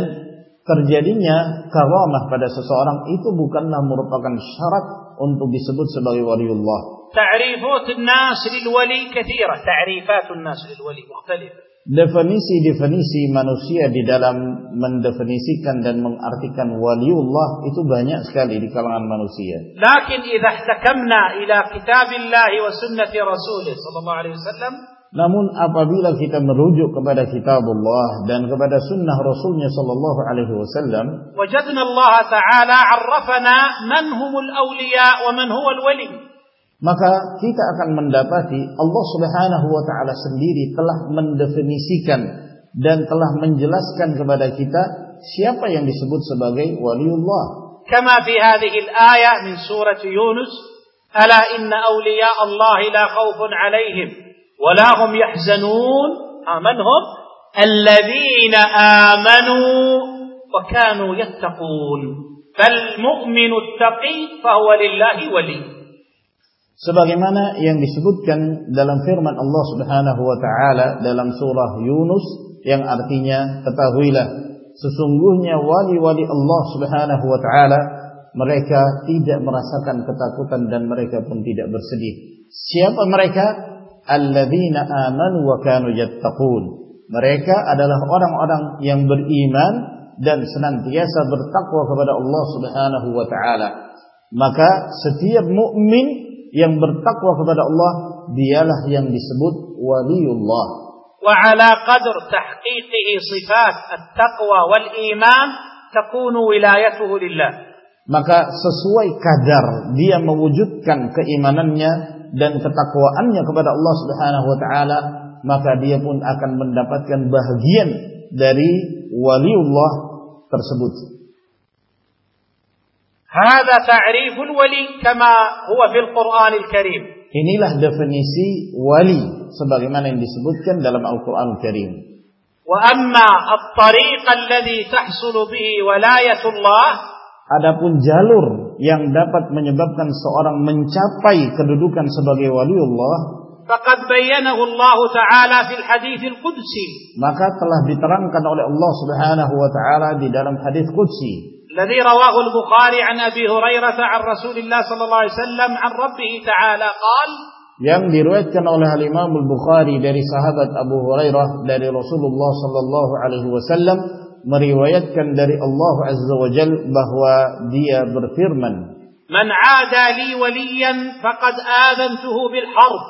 terjadinya karamah pada seseorang itu bukanlah merupakan syarat untuk disebut sebagai waliullah. تعريفات الناس للولي كثيرة تعريفات الناس للولي مختلفة Definisi-definisi manusia di dalam mendefinisikan dan mengartikan waliullah itu banyak sekali di kalangan manusia. Lakin idza ihtakamna ila kitabillah wa sunnati rasulih sallallahu alaihi wasallam namun apabila kita merujuk kepada kitabullah dan kepada sunnah rasulnya sallallahu alaihi wasallam wajadna Allah taala 'arrafana man humul awliya wa man huwa al-wali maka kita akan mendapati Allah Subhanahu wa taala sendiri telah mendefinisikan dan telah menjelaskan kepada kita siapa yang disebut sebagai waliullah. Kama fi hadhihi al-ayah min surah Yunus, ala inna awliya Allah la khawfun 'alaihim wa la hum yahzanun. Man hum? Alladhina amanu wa kanu yattaqun. Fal mu'minu at-taqi fa huwa lillahi wali. Sebagaimana yang disebutkan dalam firman Allah Subhanahu wa taala dalam surah Yunus yang artinya ketahuilah sesungguhnya wali-wali Allah Subhanahu wa taala mereka tidak merasakan ketakutan dan mereka pun tidak bersedih. Siapa mereka? Alladzina amanu wa kanu yattaqun. Mereka adalah orang-orang yang beriman dan senantiasa bertakwa kepada Allah Subhanahu wa taala. Maka setiap mukmin yang bertakwa kepada Allah dialah yang disebut waliullah. Wa ala qadr tahqiqihi sifat at-taqwa wal iman takunu wilayatuhu lillah. Maka sesuai kadar dia mewujudkan keimanannya dan ketakwaannya kepada Allah Subhanahu wa taala, maka dia pun akan mendapatkan bahagian dari waliullah tersebut. هذا تعريف الولي كما هو في القرآن الكريم Inilah definisi wali sebagaimana yang disebutkan dalam Al-Qur'an Karim. وأما الطريق الذي تحصل به ولاية الله Adapun jalur yang dapat menyebabkan seorang mencapai kedudukan sebagai waliullah فقد بينه الله تعالى في الحديث القدسي maka telah diterangkan oleh Allah Subhanahu wa taala di dalam hadis qudsi الذي رواه البخاري عن أبي هريرة عن رسول الله صلى الله عليه وسلم عن ربه تعالى قال yang diriwayatkan oleh Imam Al-Bukhari dari sahabat Abu Hurairah dari Rasulullah sallallahu alaihi wasallam meriwayatkan dari Allah Azza wa Jal bahwa dia berfirman Man 'ada li waliyan faqad adantuhu bil harb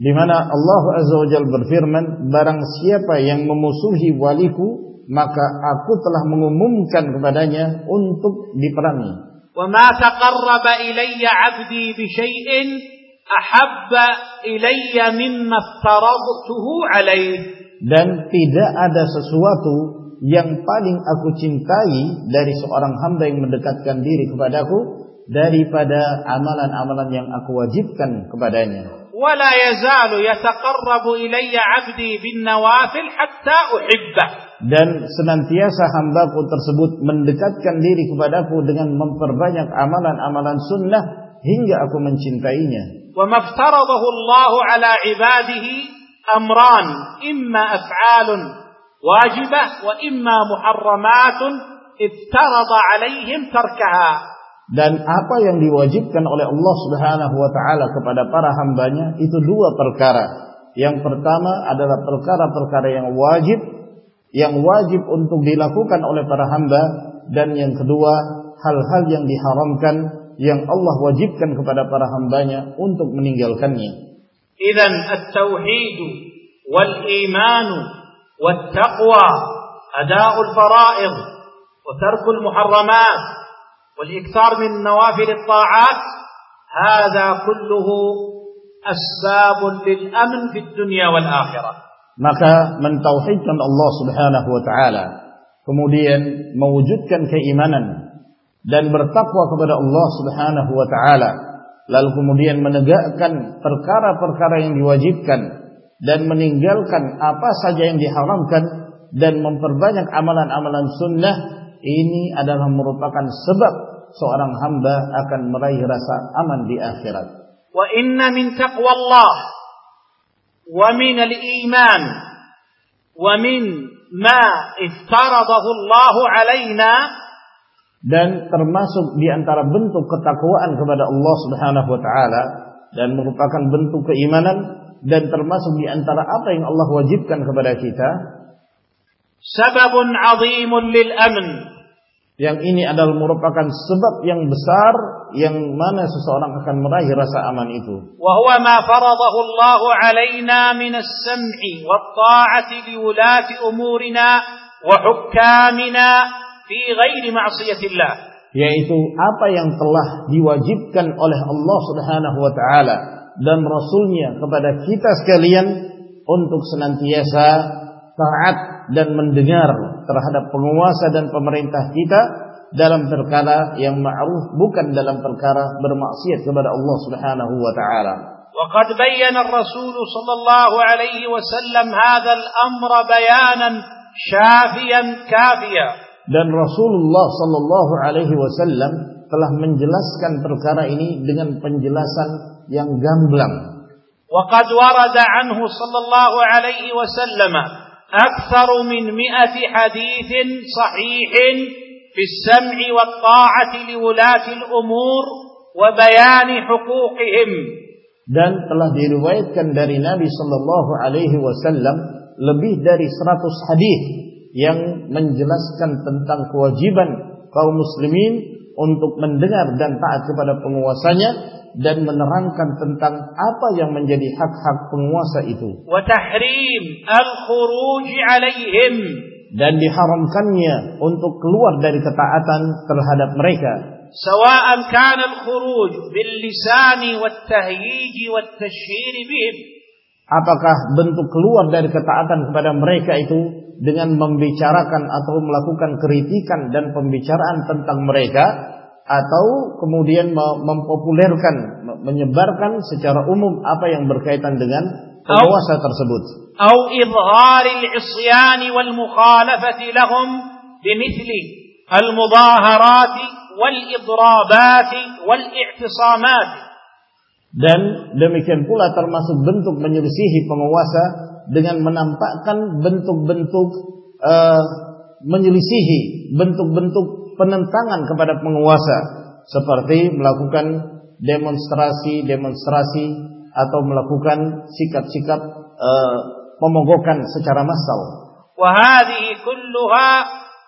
di mana Allah Azza wa Jal berfirman barang siapa yang memusuhi waliku maka aku telah mengumumkan kepadanya untuk diperangi. وما تقرب إلي عبدي بشيء أحب إلي مما افترضته عليه dan tidak ada sesuatu yang paling aku cintai dari seorang hamba yang mendekatkan diri kepadaku daripada amalan-amalan yang aku wajibkan kepadanya. ولا يزال يتقرب إلي عبدي بالنوافل حتى أحبه dan senantiasa hambaku tersebut mendekatkan diri kepadaku dengan memperbanyak amalan-amalan sunnah hingga aku mencintainya. Wa maftarabahu Allah ala ibadihi amran imma af'alun wajibah wa imma muharramatun iftarada alaihim. Dan apa yang diwajibkan oleh Allah Subhanahu wa taala kepada para hambanya itu dua perkara. Yang pertama adalah perkara-perkara yang wajib yang wajib untuk dilakukan oleh para hamba dan yang kedua hal-hal yang diharamkan yang Allah wajibkan kepada para hambanya untuk meninggalkannya. Idan at-tauhid wal iman wat taqwa ada'ul fara'id wa tarkul muharramat wal iktar min nawafil at-ta'at hadha kulluhu أسباب للأمن في الدنيا والآخرة maka mentauhidkan Allah Subhanahu wa taala kemudian mewujudkan keimanan dan bertakwa kepada Allah Subhanahu wa taala lalu kemudian menegakkan perkara-perkara yang diwajibkan dan meninggalkan apa saja yang diharamkan dan memperbanyak amalan-amalan sunnah ini adalah merupakan sebab seorang hamba akan meraih rasa aman di akhirat. Wa inna min taqwallah wa min al-iman wa min ma iftaradahu Allah alaina dan termasuk di antara bentuk ketakwaan kepada Allah Subhanahu wa taala dan merupakan bentuk keimanan dan termasuk di antara apa yang Allah wajibkan kepada kita sababun azimun lil amn yang ini adalah merupakan sebab yang besar yang mana seseorang akan meraih rasa aman itu. Wa huwa ma faradahu Allah alaina min as-sam'i wat-ta'ati li wulati umurina wa hukamina fi ghairi ma'siyatillah. Yaitu apa yang telah diwajibkan oleh Allah Subhanahu wa taala dan rasulnya kepada kita sekalian untuk senantiasa taat dan mendengar terhadap penguasa dan pemerintah kita dalam perkara yang ma'ruf bukan dalam perkara bermaksiat kepada Allah Subhanahu wa taala. وقد بين الرسول صلى الله عليه وسلم هذا الأمر بيانا شافيا كافيا dan Rasulullah sallallahu alaihi wasallam telah menjelaskan perkara ini dengan penjelasan yang gamblang. وقد ورد عنه صلى الله عليه وسلم أكثر من مئة حديث صحيح في السمع والطاعة لولاة الأمور وبيان حقوقهم dan telah diriwayatkan dari Nabi sallallahu alaihi wasallam lebih dari 100 hadis yang menjelaskan tentang kewajiban kaum muslimin untuk mendengar dan taat kepada penguasanya dan menerangkan tentang apa yang menjadi hak-hak penguasa itu. dan diharamkannya untuk keluar dari ketaatan terhadap mereka. سواء كان الخروج باللسان والتهييج والتشهير بهم Apakah bentuk keluar dari ketaatan kepada mereka itu dengan membicarakan atau melakukan kritikan dan pembicaraan tentang mereka atau kemudian mempopulerkan menyebarkan secara umum apa yang berkaitan dengan penguasa tersebut. Atau izhar al-isyan wal mukhalafati lahum bimithli al-mudaharat wal idrabat wal i'tisamat dan demikian pula termasuk bentuk menyelisihi penguasa dengan menampakkan bentuk-bentuk uh, menyelisihi bentuk-bentuk penentangan kepada penguasa seperti melakukan demonstrasi-demonstrasi atau melakukan sikap-sikap uh, pemogokan secara massal. وهذه كلها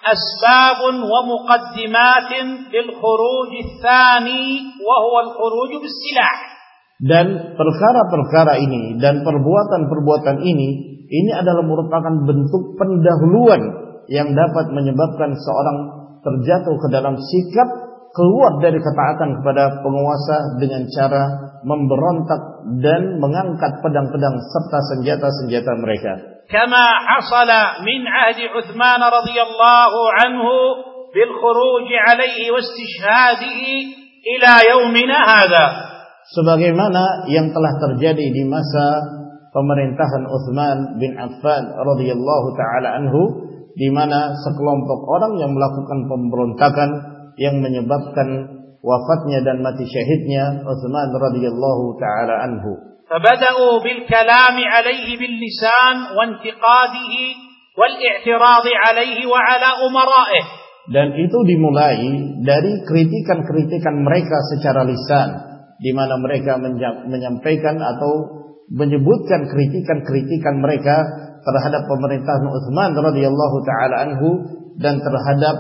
أسباب ومقدمات للخروج الثاني وهو الخروج بالسلاح. Dan perkara-perkara ini dan perbuatan-perbuatan ini ini adalah merupakan bentuk pendahuluan yang dapat menyebabkan seorang terjatuh ke dalam sikap keluar dari ketaatan kepada penguasa dengan cara memberontak dan mengangkat pedang-pedang serta senjata-senjata mereka. Kama hasala min ahdi Uthman radhiyallahu anhu bil khuruj alaihi wa istishhadihi ila yaumina hadha. Sebagaimana yang telah terjadi di masa pemerintahan Uthman bin Affan radhiyallahu taala anhu di mana sekelompok orang yang melakukan pemberontakan yang menyebabkan wafatnya dan mati syahidnya Utsman radhiyallahu taala anhu. فبدأوا بالكلام عليه باللسان وانتقاده والاعتراض عليه وعلى أمرائه. Dan itu dimulai dari kritikan-kritikan mereka secara lisan di mana mereka menyampaikan atau menyebutkan kritikan-kritikan mereka terhadap pemerintahan Utsman radhiyallahu taala anhu dan terhadap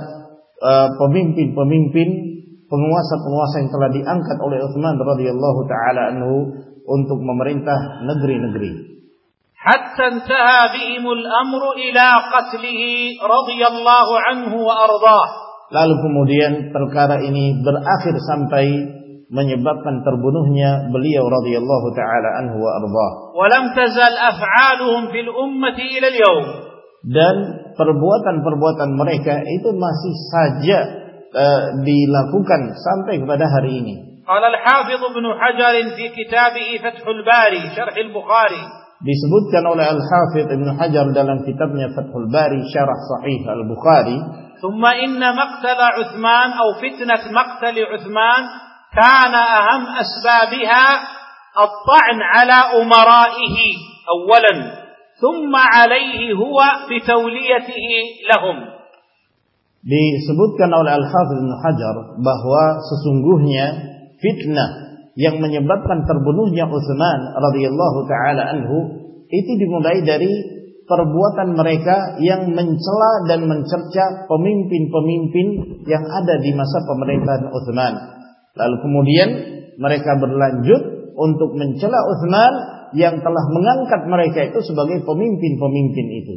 uh, pemimpin-pemimpin uh, penguasa-penguasa yang telah diangkat oleh Utsman radhiyallahu taala anhu untuk memerintah negeri-negeri. Hatta intaha bihim al-amru ila qatlihi radhiyallahu anhu wa. Lalu kemudian perkara ini berakhir sampai menyebabkan terbunuhnya beliau radhiyallahu taala anhu wa ardhah. ولم تزل أفعالهم في الأمة إلى اليوم Dan perbuatan-perbuatan mereka itu masih saja uh, dilakukan sampai kepada hari ini. قال الحافظ ابن حجر في كتابه فتح الباري شرح البخاري Disebutkan oleh Al-Hafidh Ibn Hajar dalam kitabnya Fathul Bari Syarah Sahih Al-Bukhari ثم إن مقتل عثمان أو فتنة مقتل عثمان كان أهم أسبابها الطعن على أمرائه أولا ثم عليه هو بتوليته لهم disebutkan oleh Al-Hafidh Ibn Hajar bahwa sesungguhnya fitnah yang menyebabkan terbunuhnya Utsman radhiyallahu taala anhu itu dimulai dari perbuatan mereka yang mencela dan mencerca pemimpin-pemimpin yang ada di masa pemerintahan Utsman. Lalu kemudian mereka berlanjut untuk mencela Utsman yang telah mengangkat mereka itu sebagai pemimpin-pemimpin itu.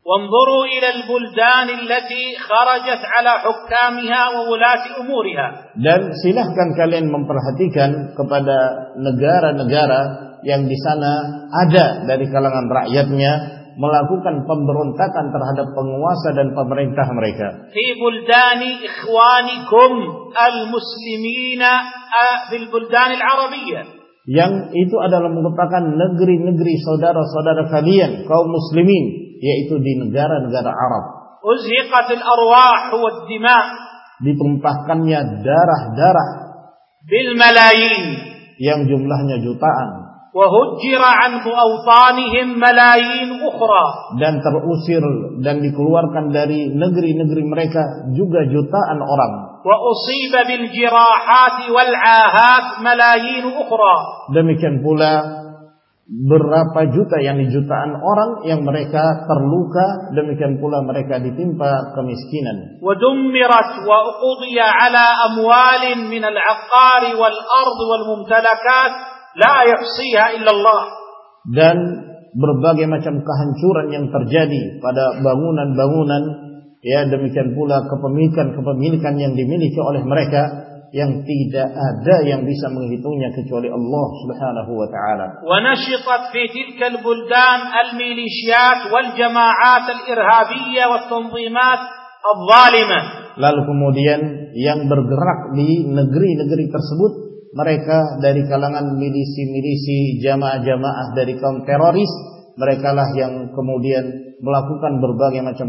وانظروا إلى البلدان التي خرجت على حكامها وولاة أمورها Dan silahkan kalian memperhatikan kepada negara-negara yang di sana ada dari kalangan rakyatnya melakukan pemberontakan terhadap penguasa dan pemerintah mereka. Di buldani ikhwanikum al-muslimina di Arabia. Yang itu adalah merupakan negeri-negeri saudara-saudara kalian kaum muslimin yaitu di negara-negara Arab. Uzhiqat al-arwah wa dima' darah-darah bil malayin yang jumlahnya jutaan وهجر عن أوطانهم ملايين أخرى dan terusir dan dikeluarkan dari negeri-negeri mereka juga jutaan orang. وأصيب بالجراحات والعاهات ملايين أخرى Demikian pula berapa juta yang jutaan orang yang mereka terluka, demikian pula mereka ditimpa kemiskinan. ودمرت وقضي على أموال من العقار والأرض والممتلكات la dan berbagai macam kehancuran yang terjadi pada bangunan-bangunan ya demikian pula kepemilikan-kepemilikan yang dimiliki oleh mereka yang tidak ada yang bisa menghitungnya kecuali Allah Subhanahu wa taala. Wa nashitat fi tilka al-buldan al-milishiyat wal jama'at al-irhabiyyah wat tanzimat adh-dhalimah. Lalu kemudian yang bergerak di negeri-negeri tersebut mereka dari kalangan milisi-milisi jamaah-jamaah dari kaum teroris mereka lah yang kemudian melakukan berbagai macam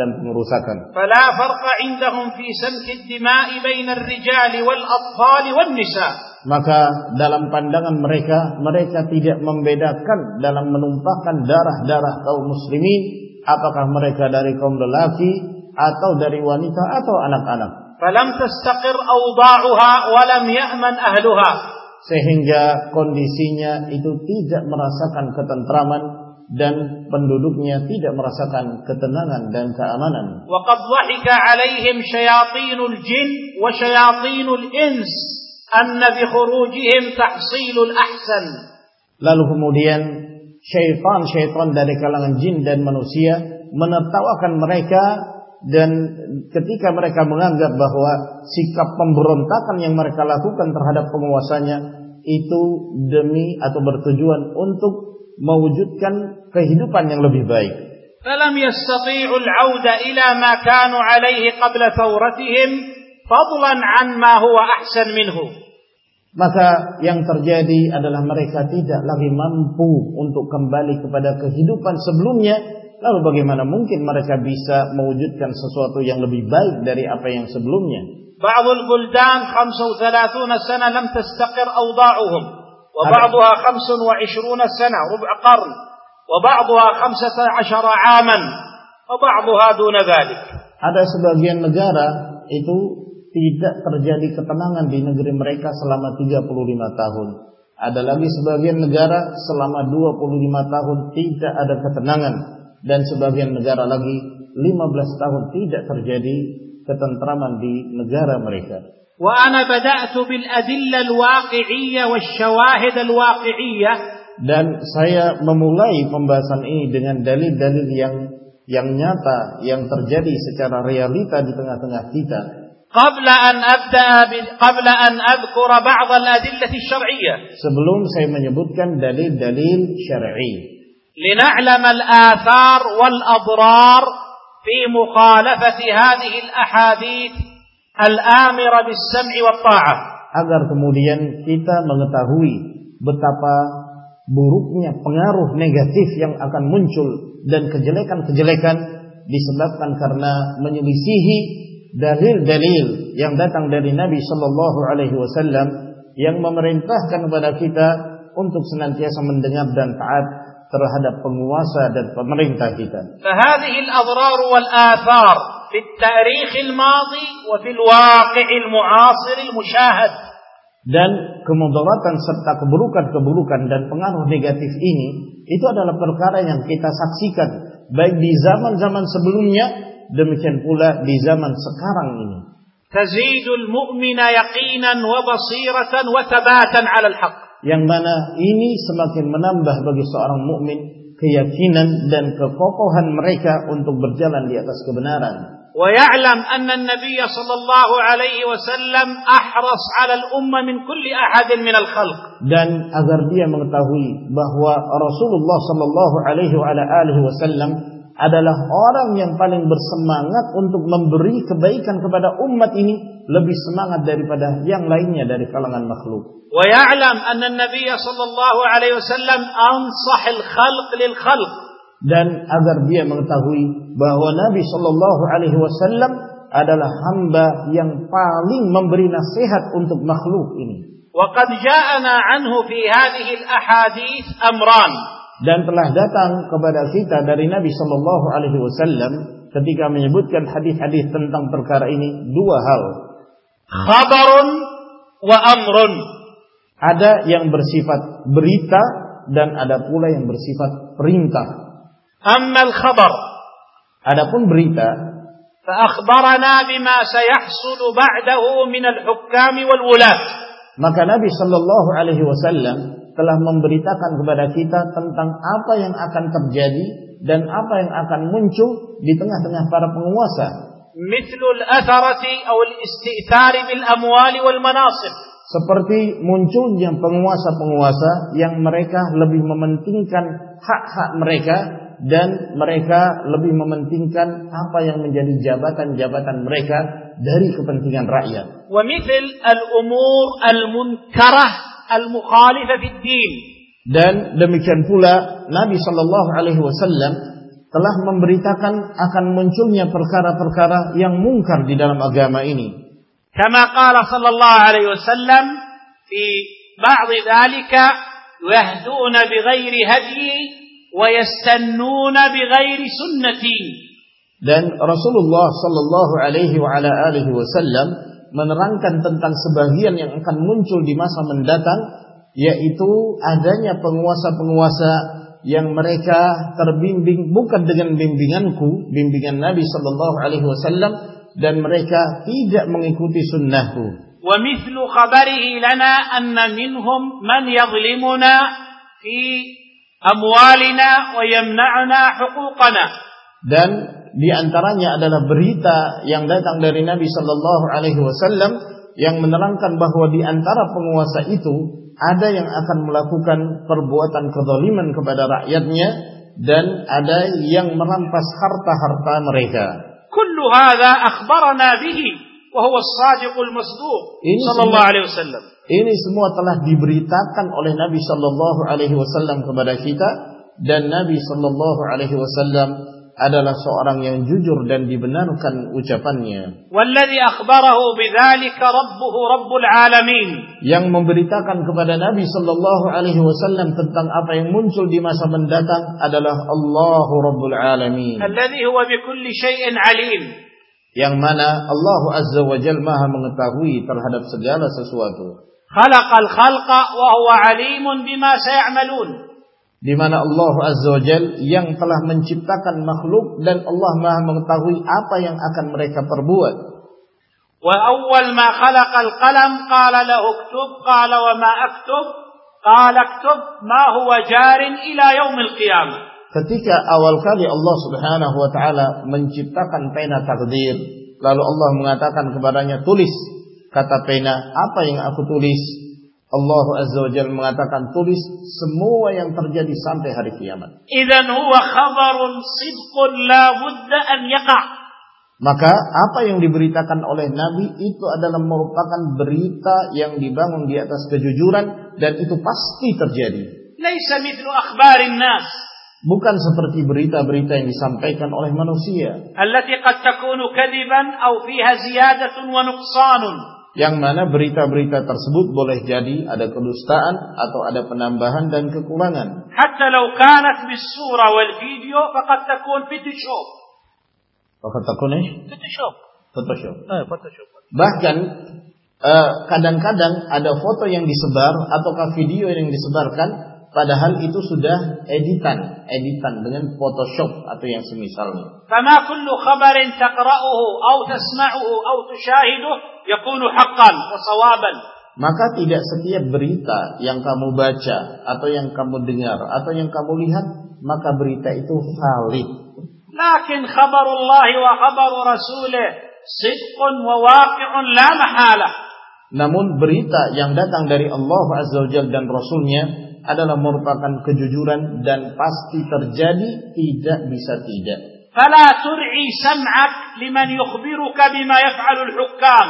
dan pengerusakan. فلا فرق عندهم في سفك الدماء بين الرجال والأطفال والنساء Maka dalam pandangan mereka mereka tidak membedakan dalam menumpahkan darah-darah kaum muslimin apakah mereka dari kaum lelaki atau dari wanita atau anak-anak. فلم تستقر أوضاعها ولم يأمن أهلها sehingga kondisinya itu tidak merasakan ketentraman dan penduduknya tidak merasakan ketenangan dan keamanan. وقد ضحك عليهم شياطين الجن وشياطين الإنس أن بخروجهم تحصيل الأحسن. Lalu kemudian syaitan-syaitan dari kalangan jin dan manusia menertawakan mereka dan ketika mereka menganggap bahwa sikap pemberontakan yang mereka lakukan terhadap penguasanya itu demi atau bertujuan untuk mewujudkan kehidupan yang lebih baik. فلم يستطيعوا العودة إلى ما كانوا عليه قبل ثورتهم فضلا عن ما هو أحسن منه Maka yang terjadi adalah mereka tidak lagi mampu untuk kembali kepada kehidupan sebelumnya. Lalu bagaimana mungkin mereka bisa mewujudkan sesuatu yang lebih baik dari apa yang sebelumnya? بعض البلدان 35 سنة لم تستقر أوضاعهم وبعضها 25 سنة ربع قرن وبعضها 15 عاما وبعضها دون ذلك Ada sebagian negara itu tidak terjadi ketenangan di negeri mereka selama 35 tahun. Ada lagi sebagian negara selama 25 tahun tidak ada ketenangan dan sebagian negara lagi 15 tahun tidak terjadi ketentraman di negara mereka. وأنا بدأت بالأدلة الواقعية والشواهد الواقعية Dan saya memulai pembahasan ini dengan dalil-dalil yang yang nyata yang terjadi secara realita di tengah-tengah kita. قبل أن أبدأ قبل أن أذكر بعض الأدلة الشرعية sebelum saya menyebutkan dalil-dalil syar'i لنعلم الآثار والأضرار في مخالفة هذه الأحاديث الآمرة بالسمع والطاعة agar kemudian kita mengetahui betapa buruknya pengaruh negatif yang akan muncul dan kejelekan-kejelekan disebabkan karena menyelisihi dalil-dalil yang datang dari Nabi Shallallahu Alaihi Wasallam yang memerintahkan kepada kita untuk senantiasa mendengar dan taat terhadap penguasa dan pemerintah kita. فهذه الأضرار والآثار في التاريخ الماضي وفي الواقع المعاصر المشاهد dan kemudaratan serta keburukan-keburukan dan pengaruh negatif ini itu adalah perkara yang kita saksikan baik di zaman-zaman sebelumnya demikian pula di zaman sekarang ini. تزيد المؤمن يقينا وبصيرة وثباتا على الحق. Yang mana ini semakin menambah bagi seorang mukmin keyakinan dan kekokohan mereka untuk berjalan di atas kebenaran. ويعلم أن النبي صلى الله عليه وسلم أحرص على الأمة من كل أحد من الخلق dan agar dia mengetahui bahwa Rasulullah sallallahu alaihi wasallam adalah orang yang paling bersemangat untuk memberi kebaikan kepada umat ini lebih semangat daripada yang lainnya dari kalangan makhluk. Wa ya'lam anna an-nabiy sallallahu alaihi wasallam ansah al-khalq lil khalq dan agar dia mengetahui bahwa Nabi sallallahu alaihi wasallam adalah hamba yang paling memberi nasihat untuk makhluk ini. Wa qad ja'ana anhu fi hadhihi al-ahadits amran dan telah datang kepada kita dari Nabi Shallallahu Alaihi Wasallam ketika menyebutkan hadis-hadis tentang perkara ini dua hal. Khabarun wa amrun. Ada yang bersifat berita dan ada pula yang bersifat perintah. Ammal khabar. Adapun berita. Fa'akhbarana bima sayahsulu ba'dahu minal hukami wal wulat. Maka Nabi Shallallahu Alaihi Wasallam telah memberitakan kepada kita tentang apa yang akan terjadi dan apa yang akan muncul di tengah-tengah para penguasa. Atau. Seperti munculnya penguasa-penguasa yang mereka lebih mementingkan hak-hak mereka dan mereka lebih mementingkan apa yang menjadi jabatan-jabatan mereka dari kepentingan rakyat. Wa al-umur al-munkarah al-mukhalifah. Dan demikian pula Nabi Shallallahu alaihi wasallam telah memberitakan akan munculnya perkara-perkara yang mungkar di dalam agama ini. Kama qala sallallahu alaihi wasallam fi ba'd dhalika yahduna bighairi hadyi wa yastannuna bighairi sunnati. Dan Rasulullah sallallahu alaihi wa ala alihi wasallam menerangkan tentang sebagian yang akan muncul di masa mendatang yaitu adanya penguasa-penguasa yang mereka terbimbing bukan dengan bimbinganku, bimbingan Nabi sallallahu alaihi wasallam dan mereka tidak mengikuti sunnahku. Wa mithlu khabarihi lana anna minhum man yadhlimuna fi amwalina wa. Dan di antaranya adalah berita yang datang dari Nabi Shallallahu Alaihi Wasallam yang menerangkan bahwa di antara penguasa itu ada yang akan melakukan perbuatan kezaliman kepada rakyatnya dan ada yang merampas harta-harta mereka. Kullu hadha. Ini semua telah diberitakan oleh Nabi Shallallahu alaihi wasallam kepada kita dan Nabi Shallallahu alaihi wasallam adalah seorang yang jujur dan dibenarkan ucapannya. Yang memberitakan kepada Nabi sallallahu alaihi wasallam tentang apa yang muncul di masa mendatang adalah Allah rabbul alamin. Yang mana Allah azza wa Jal Maha mengetahui terhadap segala sesuatu. Khalaqal khalqa wa huwa alimun bima di mana Allah Azza wa Jal yang telah menciptakan makhluk dan Allah Maha mengetahui apa yang akan mereka perbuat. وأول ما خلق القلم قال له اكتب قال وما أكتب قال اكتب ما هو جار إلى يوم القيامة Ketika awal kali Allah Subhanahu wa taala menciptakan pena takdir, lalu Allah mengatakan kepadanya tulis kata pena apa yang aku tulis Allah Azza wa Jalla mengatakan tulis semua yang terjadi sampai hari kiamat. Idzan huwa khabarun sidqun la budda an yaqa. Maka apa yang diberitakan oleh Nabi itu adalah merupakan berita yang dibangun di atas kejujuran dan itu pasti terjadi. Laisa mithlu akhbarin nas. Bukan seperti berita-berita yang disampaikan oleh manusia. Allati qad takunu kadiban aw fiha ziyadatun wa nuqsanun yang mana berita-berita tersebut boleh jadi ada kedustaan atau ada penambahan dan kekurangan. Hatta law kanat bis-surah wal video faqad takun Photoshop. Faqad takun eh? Photoshop. Photoshop. Eh, Photoshop. Bahkan eh, kadang-kadang uh, ada foto yang disebar ataukah video yang disebarkan Padahal itu sudah editan, editan dengan Photoshop atau yang semisalnya. Kama kullu khabarin taqra'uhu aw tasma'uhu aw tushahiduhu yakunu haqqan wa sawaban. Maka tidak setiap berita yang kamu baca atau yang kamu dengar atau yang kamu lihat maka berita itu valid. Lakin khabarullah wa khabar rasulih sidqun wa waqi'un la mahalah. Namun berita yang datang dari Allah Azza wa Jalla dan Rasulnya adalah merupakan kejujuran dan pasti terjadi tidak bisa tidak. Fala tur'i sam'ak liman yukhbiruka bima yaf'alul hukam.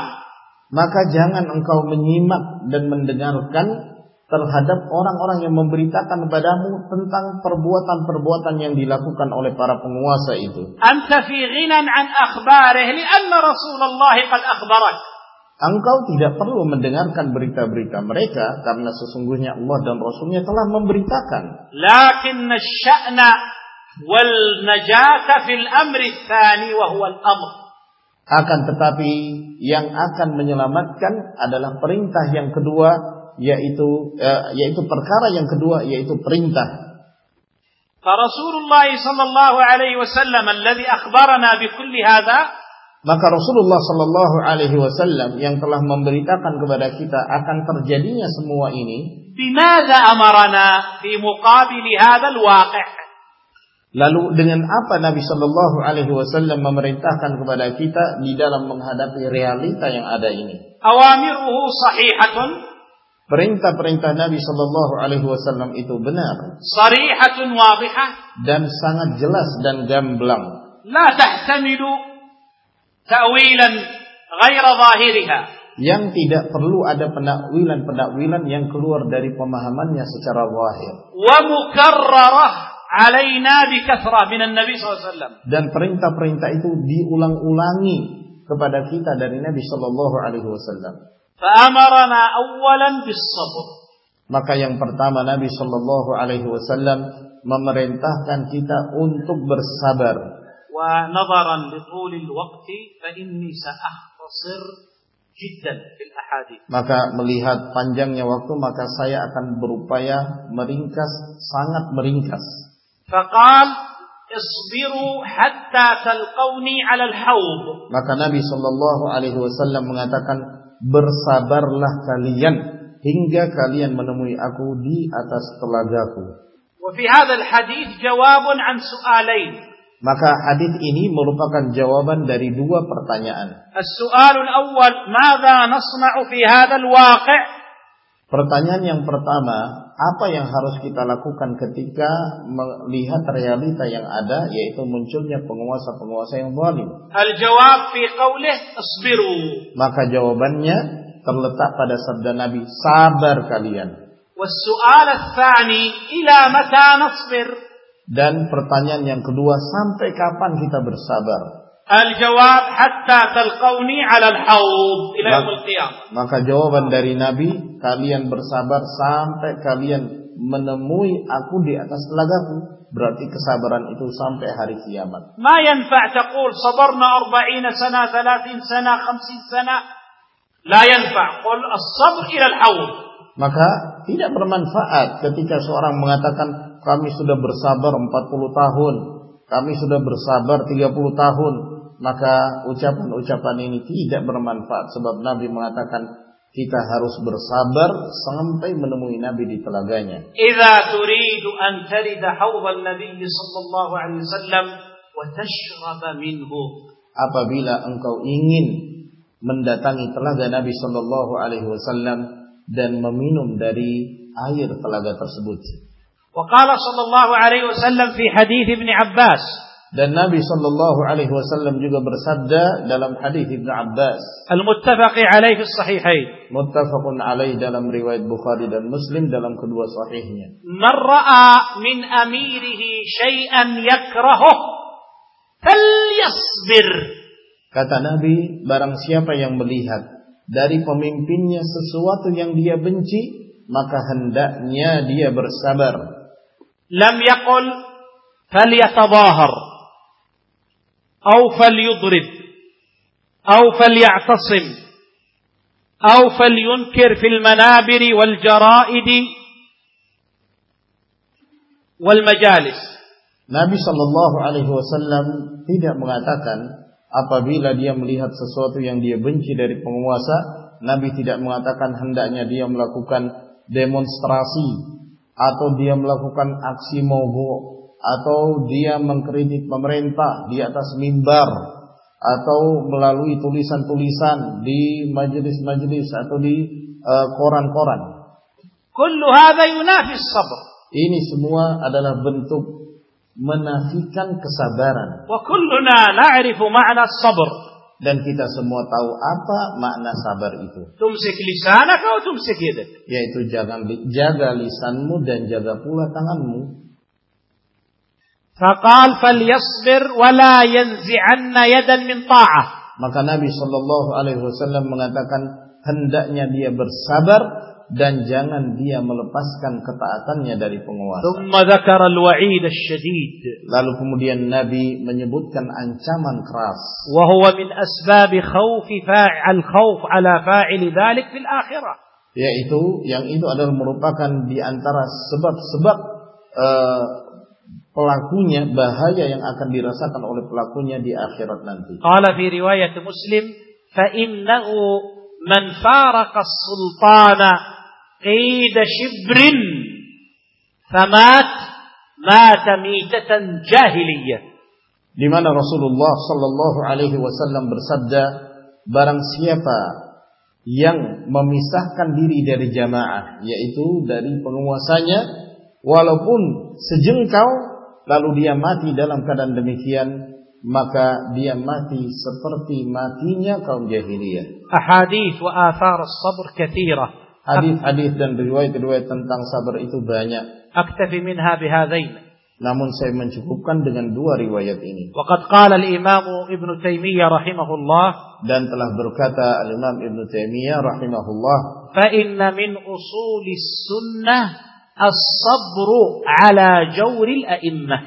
Maka jangan engkau menyimak dan mendengarkan terhadap orang-orang yang memberitakan kepadamu tentang perbuatan-perbuatan yang dilakukan oleh para penguasa itu. Anta fi ghinan an akhbarih li'anna Rasulullah qad akhbarak. Engkau tidak perlu mendengarkan berita-berita mereka karena sesungguhnya Allah dan Rasulnya telah memberitakan. Lakin wal najata fil amri wa huwa al-amr. Akan tetapi yang akan menyelamatkan adalah perintah yang kedua yaitu eh, yaitu perkara yang kedua yaitu perintah. Rasulullah sallallahu alaihi wasallam alladhi akhbarana bi kulli hadha maka Rasulullah Shallallahu Alaihi Wasallam yang telah memberitakan kepada kita akan terjadinya semua ini. amarana fi muqabil hadzal waqi'? Lalu dengan apa Nabi Shallallahu Alaihi Wasallam memerintahkan kepada kita di dalam menghadapi realita yang ada ini? Awamiruhu sahihatun. Perintah-perintah Nabi Shallallahu Alaihi Wasallam itu benar. Sarihatun wadihah. Dan sangat jelas dan gamblang. La tahtamilu ta'wilan ghaira zahiriha yang tidak perlu ada penakwilan-penakwilan yang keluar dari pemahamannya secara zahir. Wa mukarrarah alaina bi kathrah min Nabi SAW. Dan perintah-perintah itu diulang-ulangi kepada kita dari Nabi sallallahu alaihi wasallam. Fa'amarana awwalan bis sabr. Maka yang pertama Nabi sallallahu alaihi wasallam memerintahkan kita untuk bersabar ونظرا لطول الوقت فإني سأختصر جدا في الأحاديث maka melihat panjangnya waktu maka saya akan berupaya meringkas sangat meringkas فقال اصبروا حتى تلقوني على الحوض maka Nabi sallallahu alaihi wasallam mengatakan bersabarlah kalian hingga kalian menemui aku di atas telagaku وفي هذا الحديث جواب عن سؤالين Maka hadis ini merupakan jawaban dari dua pertanyaan. As-su'alul awwal, "Madza nasna'u fi hadzal waqi'?" Pertanyaan yang pertama, apa yang harus kita lakukan ketika melihat realita yang ada yaitu munculnya penguasa-penguasa yang zalim? Al-jawab fi qaulih isbiru. Maka jawabannya terletak pada sabda Nabi, sabar kalian. Was-su'al ats-tsani, ila mata nasbir? Dan pertanyaan yang kedua, sampai kapan kita bersabar? Al-jawab hatta talqauni 'ala al-haud ila yaum al-qiyamah. Maka jawaban dari Nabi, kalian bersabar sampai kalian menemui aku di atas telagaku. Berarti kesabaran itu sampai hari kiamat. Ma yanfa' taqul sabarna 40 sana, 30 sana, 50 sana. La yanfa' qul as-sabr ila al-haud. Maka tidak bermanfaat ketika seorang mengatakan kami sudah bersabar 40 tahun, kami sudah bersabar 30 tahun, maka ucapan-ucapan ini tidak bermanfaat sebab Nabi mengatakan kita harus bersabar sampai menemui Nabi di telaganya. Idza turidu an tarida Nabi sallallahu alaihi wasallam wa tashrab minhu apabila engkau ingin mendatangi telaga Nabi Shallallahu Alaihi Wasallam dan meminum dari air telaga tersebut. وقال صلى الله عليه وسلم في حديث ابن عباس Dan Nabi sallallahu alaihi wasallam juga bersabda dalam hadis Ibnu Abbas. al muttafaq alaihi fi sahihain. Muttafaqun alaihi dalam riwayat Bukhari dan Muslim dalam kedua sahihnya. Man ra'a min amirihi shay'an yakrahu falyasbir. Kata Nabi, barang siapa yang melihat dari pemimpinnya sesuatu yang dia benci, maka hendaknya dia bersabar lam yaqul falyatadahar au falyudrib au falyaatasim au falyunkir fil manabiri wal jaraidi wal majalis Nabi sallallahu Alaihi Wasallam tidak mengatakan apabila dia melihat sesuatu yang dia benci dari penguasa, Nabi tidak mengatakan hendaknya dia melakukan demonstrasi atau dia melakukan aksi mogok atau dia mengkritik pemerintah di atas mimbar atau melalui tulisan-tulisan di majelis-majelis atau di uh, koran-koran. Kullu sabr. Ini semua adalah bentuk menafikan kesabaran. Wa kulluna na'rifu ma'na sabr dan kita semua tahu apa makna sabar itu. Tumsik lisanak atau tumsik yadak. Yaitu jangan jaga lisanmu dan jaga pula tanganmu. Faqal falyasbir wa la yanzi'anna yadan min ta'ah. Maka Nabi Shallallahu alaihi wasallam mengatakan hendaknya dia bersabar dan jangan dia melepaskan ketaatannya dari penguasa. Lalu kemudian Nabi menyebutkan ancaman keras. Yaitu yang itu adalah merupakan di antara sebab-sebab uh, pelakunya bahaya yang akan dirasakan oleh pelakunya di akhirat nanti. Qala fi riwayat Muslim fa innahu man faraqa as-sultana qida shibrin famat mata mitatan jahiliyah. Di mana Rasulullah sallallahu alaihi wasallam bersabda barang siapa yang memisahkan diri dari jamaah yaitu dari penguasanya walaupun sejengkal lalu dia mati dalam keadaan demikian maka dia mati seperti matinya kaum jahiliyah. Ahadith wa athar as-sabr kathira. Hadis-hadis dan riwayat-riwayat tentang sabar itu banyak. Aktafi minha bihadain. Namun saya mencukupkan dengan dua riwayat ini. Waqad qala al-Imam Ibn Taimiyah rahimahullah dan telah berkata al-Imam Ibn Taimiyah rahimahullah, "Fa inna min usulis sunnah as-sabru ala jawril a'immah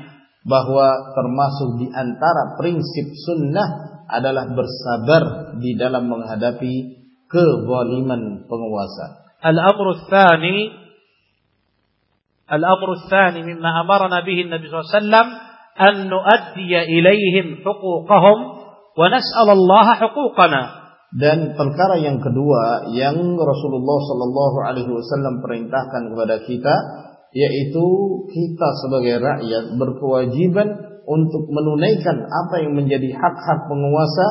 bahwa termasuk di antara prinsip sunnah adalah bersabar di dalam menghadapi kezaliman penguasa. Al-amru tsani Al-amru tsani mimma amarna bihi Nabi sallallahu alaihi wasallam an nuaddiya ilaihim huquqahum wa nas'al Allah huquqana. Dan perkara yang kedua yang Rasulullah Shallallahu Alaihi Wasallam perintahkan kepada kita, yaitu kita sebagai rakyat berkewajiban untuk menunaikan apa yang menjadi hak-hak penguasa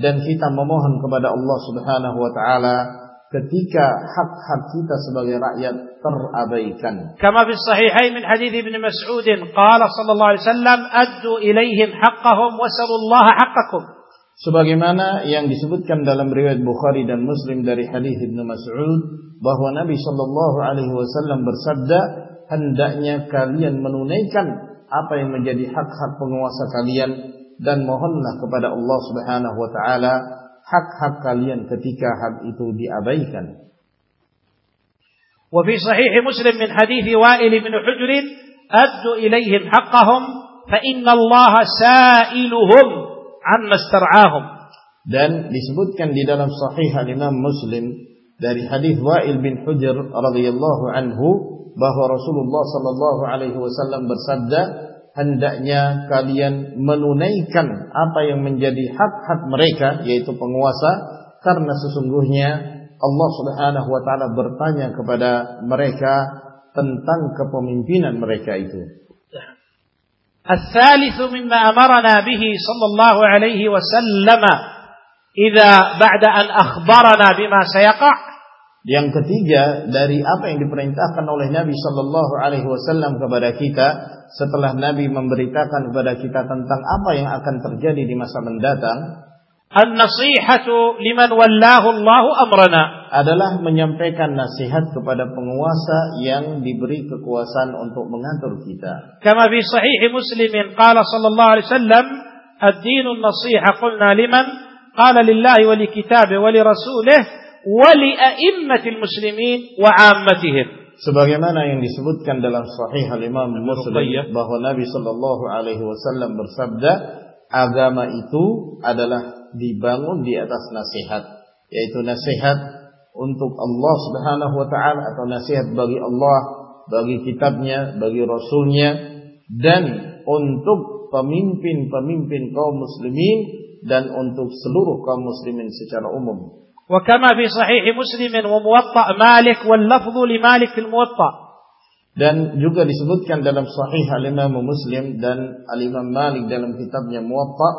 dan kita memohon kepada Allah Subhanahu Wa Taala ketika hak-hak kita sebagai rakyat terabaikan. Kama fi sahihain min hadis Ibnu Mas'ud qala sallallahu alaihi wasallam addu ilaihim haqqahum wasallallahu haqqakum sebagaimana yang disebutkan dalam riwayat Bukhari dan Muslim dari hadis Ibnu Mas'ud bahwa Nabi Shallallahu alaihi wasallam bersabda hendaknya kalian menunaikan apa yang menjadi hak-hak penguasa kalian dan mohonlah kepada Allah Subhanahu wa taala hak-hak kalian ketika hak itu diabaikan. Wa fi sahih Muslim min hadis Wa'il bin Hujr, "Addu ilaihim haqqahum fa inna Allah sa'iluhum an mastar'ahum." Dan disebutkan di dalam sahih Imam Muslim dari hadis Wa'il bin Hujr radhiyallahu anhu bahwa Rasulullah sallallahu alaihi wasallam bersabda, hendaknya kalian menunaikan apa yang menjadi hak-hak mereka yaitu penguasa karena sesungguhnya Allah Subhanahu wa taala bertanya kepada mereka tentang kepemimpinan mereka itu. الثالث مما أمرنا به صلى الله عليه وسلم إذا بعد أن أخبرنا بما سيقع yang ketiga dari apa yang diperintahkan oleh Nabi Shallallahu Alaihi Wasallam kepada kita setelah Nabi memberitakan kepada kita tentang apa yang akan terjadi di masa mendatang. An-nasihatu liman wallahu Allahu amrana adalah menyampaikan nasihat kepada penguasa yang diberi kekuasaan untuk mengatur kita. Kama fi sahih Muslim qala sallallahu alaihi wasallam ad-din an-nasiha qulna liman qala lillahi wa li kitabihi wa li rasulih wali'a'immatil muslimin wa ammatihim. Sebagaimana yang disebutkan dalam Sahih Al-Imam Muslim bahwa Nabi Shallallahu Alaihi Wasallam bersabda, agama itu adalah dibangun di atas nasihat, yaitu nasihat untuk Allah Subhanahu Wa Taala atau nasihat bagi Allah, bagi kitabnya, bagi Rasulnya, dan untuk pemimpin-pemimpin kaum muslimin dan untuk seluruh kaum muslimin secara umum. وكما في صحيح مسلم وموطأ مالك واللفظ لمالك في الموطأ dan juga disebutkan dalam sahih al-Imam Muslim dan al-Imam Malik dalam kitabnya Muwatta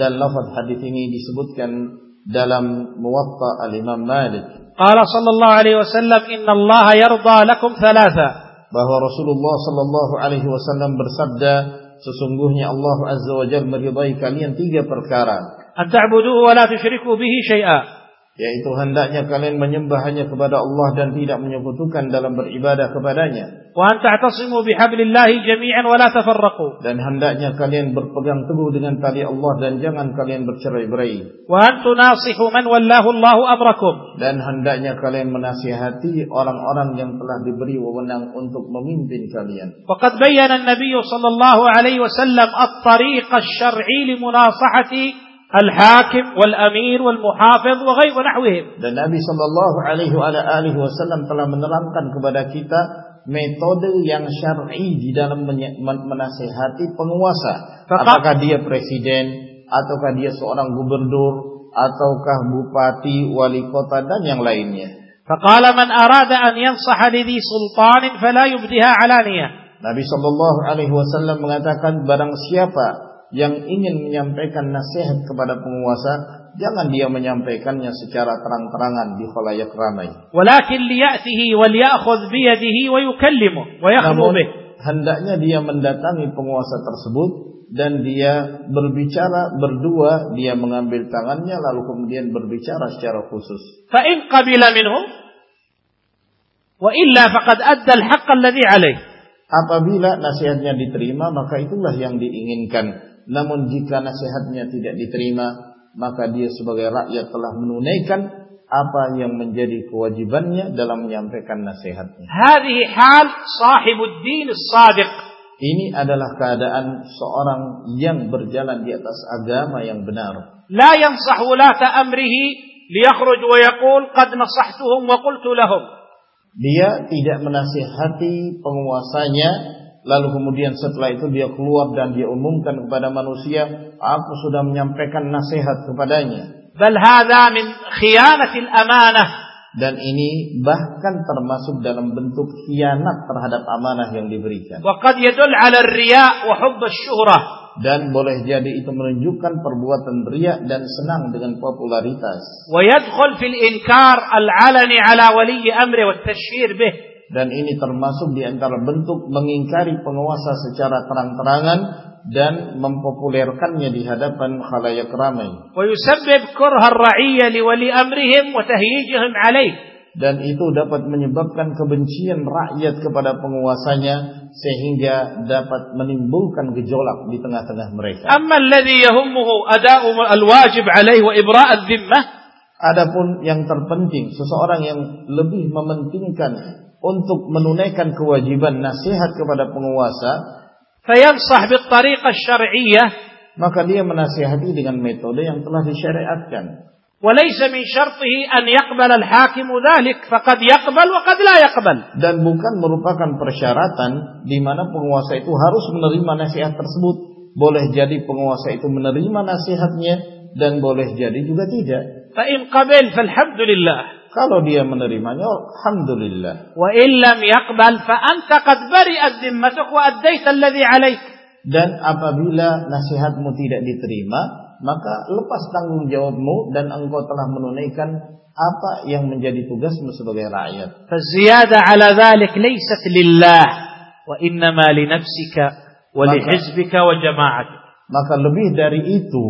dan lafaz hadis ini disebutkan dalam Muwatta al-Imam Malik. Qala sallallahu alaihi wasallam inna Allah yarda lakum thalatha. Bahwa Rasulullah sallallahu alaihi wasallam bersabda sesungguhnya Allah azza wa jalla meridai kalian tiga perkara. An ta'buduhu wa la tusyriku bihi syai'a yaitu hendaknya kalian menyembah hanya kepada Allah dan tidak menyekutukan dalam beribadah kepadanya. Wa ta'tasimu bihablillahi jami'an wa la tafarraqu. Dan hendaknya kalian berpegang teguh dengan tali Allah dan jangan kalian bercerai-berai. Wa tunasihu man wallahu Allahu amrakum. Dan hendaknya kalian menasihati orang-orang yang telah diberi wewenang untuk memimpin kalian. Faqad bayyana an-nabiy sallallahu alaihi wasallam at-tariq asy-syar'i li munasahati al-hakim wal amir wal muhafiz wa ghairu nahwihim. Dan Nabi sallallahu alaihi wa alihi wasallam telah menerangkan kepada kita metode yang syar'i di dalam menasehati penguasa. Apakah dia presiden ataukah dia seorang gubernur ataukah bupati, wali kota dan yang lainnya. فقال من أراد أن ينصح لذي سلطان فلا يبديها علانية. Nabi sallallahu alaihi wasallam mengatakan barang siapa yang ingin menyampaikan nasihat kepada penguasa, jangan dia menyampaikannya secara terang-terangan di khalayak ramai. Walakin liya'tihi wal ya'khudh bi yadihi wa yukallimu wa yakhlu bih. Hendaknya dia mendatangi penguasa tersebut dan dia berbicara berdua, dia mengambil tangannya lalu kemudian berbicara secara khusus. Fa in qabila minhu wa illa faqad adda al-haqq alladhi alayh. Apabila nasihatnya diterima maka itulah yang diinginkan namun jika nasihatnya tidak diterima, maka dia sebagai rakyat telah menunaikan apa yang menjadi kewajibannya dalam menyampaikan nasihatnya. Hadhihi hal sahibud din sadiq. Ini adalah keadaan seorang yang berjalan di atas agama yang benar. La yansah wulata amrihi liyakhruj wa yaqul qad nasahtuhum wa qultu lahum. Dia tidak menasihati penguasanya lalu kemudian setelah itu dia keluar dan dia umumkan kepada manusia, aku sudah menyampaikan nasihat kepadanya. Bal hadha min khiyanatil amanah. Dan ini bahkan termasuk dalam bentuk khianat terhadap amanah yang diberikan. Wa qad yadul 'ala ar-riya' wa hubb. Dan boleh jadi itu menunjukkan perbuatan riya dan senang dengan popularitas. Wa yadkhul fil inkar al-'alani 'ala wali amri wa tashhir bih dan ini termasuk di antara bentuk mengingkari penguasa secara terang-terangan dan mempopulerkannya di hadapan khalayak ramai. Dan itu dapat menyebabkan kebencian rakyat kepada penguasanya sehingga dapat menimbulkan gejolak di tengah-tengah mereka. Adapun yang terpenting seseorang yang lebih mementingkan untuk menunaikan kewajiban nasihat kepada penguasa, fayansah bil tariqah syar'iyyah, maka dia menasihati dengan metode yang telah disyariatkan. وليس من شرطه أن يقبل الحاكم ذلك فقد يقبل وقد لا يقبل dan bukan merupakan persyaratan di mana penguasa itu harus menerima nasihat tersebut boleh jadi penguasa itu menerima nasihatnya dan boleh jadi juga tidak فإن قبل فالحمد لله Kalau dia menerimanya, alhamdulillah. Wa illam yaqbal fa anta qad bari'at dhimmatuk wa addaita alladhi 'alayk. Dan apabila nasihatmu tidak diterima, maka lepas tanggung jawabmu dan engkau telah menunaikan apa yang menjadi tugasmu sebagai rakyat. Faziyada 'ala dhalik laysat lillah wa innama li nafsika wa li hizbika wa jama'atik. Maka lebih dari itu,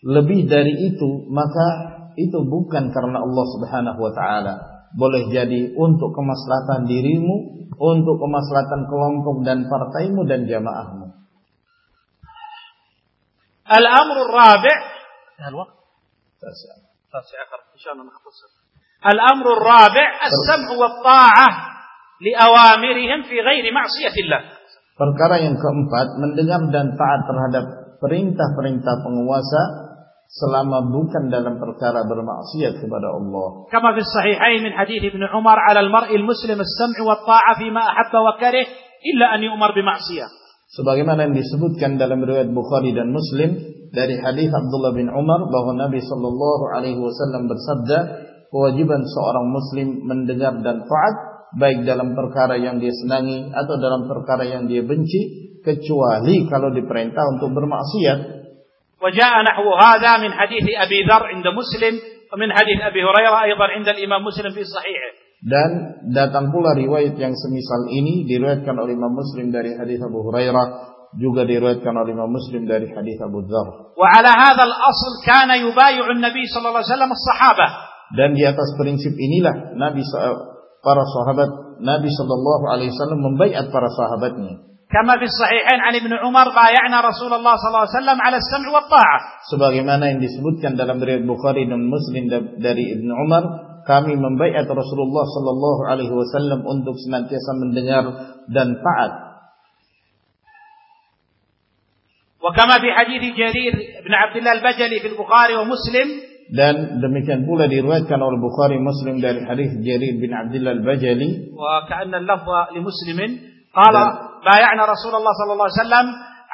lebih dari itu, maka itu bukan karena Allah Subhanahu wa taala. Boleh jadi untuk kemaslahatan dirimu, untuk kemaslahatan kelompok dan partaimu dan jamaahmu. الأمر الرابع الوقت إن شاء الله نختصر الأمر الرابع السمع والطاعة لأوامرهم في غير معصية الله Perkara yang keempat, mendengar dan taat terhadap perintah-perintah penguasa selama bukan dalam perkara bermaksiat kepada Allah. Kama fi sahihain min hadis Ibnu Umar 'ala al-mar'i al-muslim as-sam'u wa ta'a fi ma ahabba wa karih illa an yu'mar bi ma'siyah. Sebagaimana yang disebutkan dalam riwayat Bukhari dan Muslim dari hadis Abdullah bin Umar bahwa Nabi sallallahu alaihi wasallam bersabda, kewajiban seorang muslim mendengar dan taat baik dalam perkara yang dia senangi atau dalam perkara yang dia benci kecuali kalau diperintah untuk bermaksiat وجاء نحو هذا من حديث أبي ذر عند مسلم ومن حديث أبي هريرة أيضا عند الإمام مسلم في صحيحه Dan datang pula riwayat yang semisal ini diriwayatkan oleh Imam Muslim dari hadis Abu Hurairah juga diriwayatkan oleh Imam Muslim dari hadis Abu Dzar. وعلى هذا الأصل كان يبايع النبي صلى الله عليه وسلم الصحابة Dan di atas prinsip inilah Nabi para sahabat Nabi Shallallahu Alaihi Wasallam membaiat para sahabatnya. كما في الصحيحين عن ابن عمر بايعنا رسول الله صلى الله عليه وسلم على السمع والطاعة Sebagaimana yang disebutkan dalam riwayat Bukhari dan Muslim dari Ibnu Umar, kami membaiat Rasulullah Shallallahu Alaihi Wasallam untuk senantiasa mendengar dan taat. وكما في حديث جرير بن عبد الله البجلي في البخاري ومسلم Dan demikian pula diriwayatkan oleh Bukhari Muslim dari hadis Jarir bin Abdullah Al-Bajali وكأن اللفظ لمسلم قال بايعنا رسول الله صلى الله عليه وسلم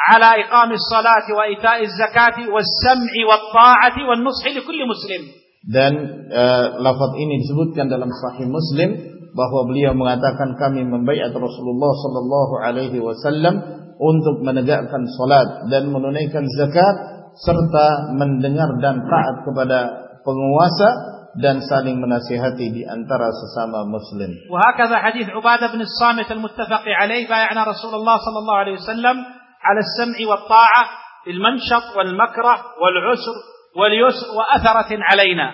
على إقام الصلاة وإيتاء الزكاة والسمع والطاعة والنصح لكل مسلم dan uh, lafaz ini disebutkan dalam Sahih Muslim bahwa beliau mengatakan kami membaiat Rasulullah sallallahu alaihi wasallam untuk menegakkan salat dan menunaikan zakat serta mendengar dan taat kepada penguasa dan saling menasihati di antara sesama muslim. وهكذا حديث عبادة بن الصامت المتفق عليه بايعنا رسول الله صلى الله عليه وسلم على السمع والطاعة المنشط والمكره والعسر واليسر وأثرة علينا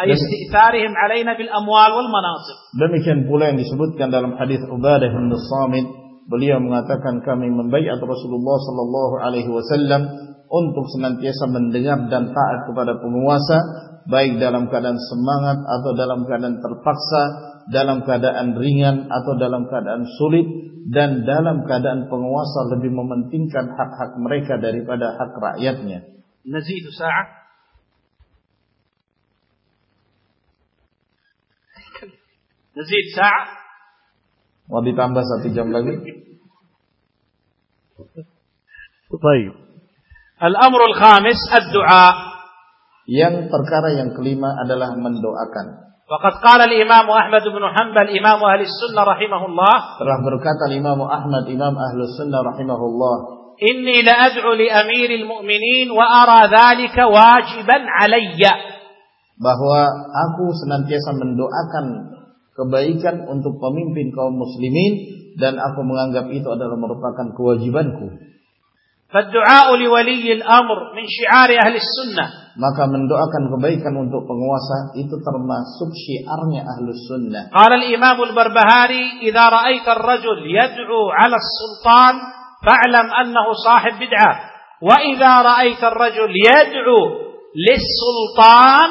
أي استئثارهم علينا بالأموال والمناصب Demikian pula yang disebutkan dalam hadis Ubadah bin Samit, beliau mengatakan kami membaiat Rasulullah sallallahu alaihi wasallam untuk senantiasa mendengar dan taat kepada penguasa baik dalam keadaan semangat atau dalam keadaan terpaksa, dalam keadaan ringan atau dalam keadaan sulit dan dalam keadaan penguasa lebih mementingkan hak-hak mereka daripada hak rakyatnya. Nazidu sa'ah Nazid sa'ah Mau ditambah satu jam lagi? Baik. Al-amrul khamis Ad-du'a. Yang perkara yang kelima adalah mendoakan. Waqad qala al-Imam Ahmad bin Hanbal Imam Ahli Sunnah rahimahullah telah berkata Imam Ahmad Imam Ahli Sunnah rahimahullah Inni la ad'u li amiril mu'minin wa ara dhalika wajiban alayya bahwa aku senantiasa mendoakan kebaikan untuk pemimpin kaum muslimin dan aku menganggap itu adalah merupakan kewajibanku فالدعاء لولي الأمر من شعار أهل السنة maka mendoakan kebaikan untuk penguasa itu termasuk syiarnya ahlus sunnah. Qala al-Imam al-Barbahari, "Idza ra'aita ar-rajul yad'u 'ala as-sultan, fa'lam annahu sahib bid'ah. Wa idza ra'aita ar-rajul yad'u lis-sultan,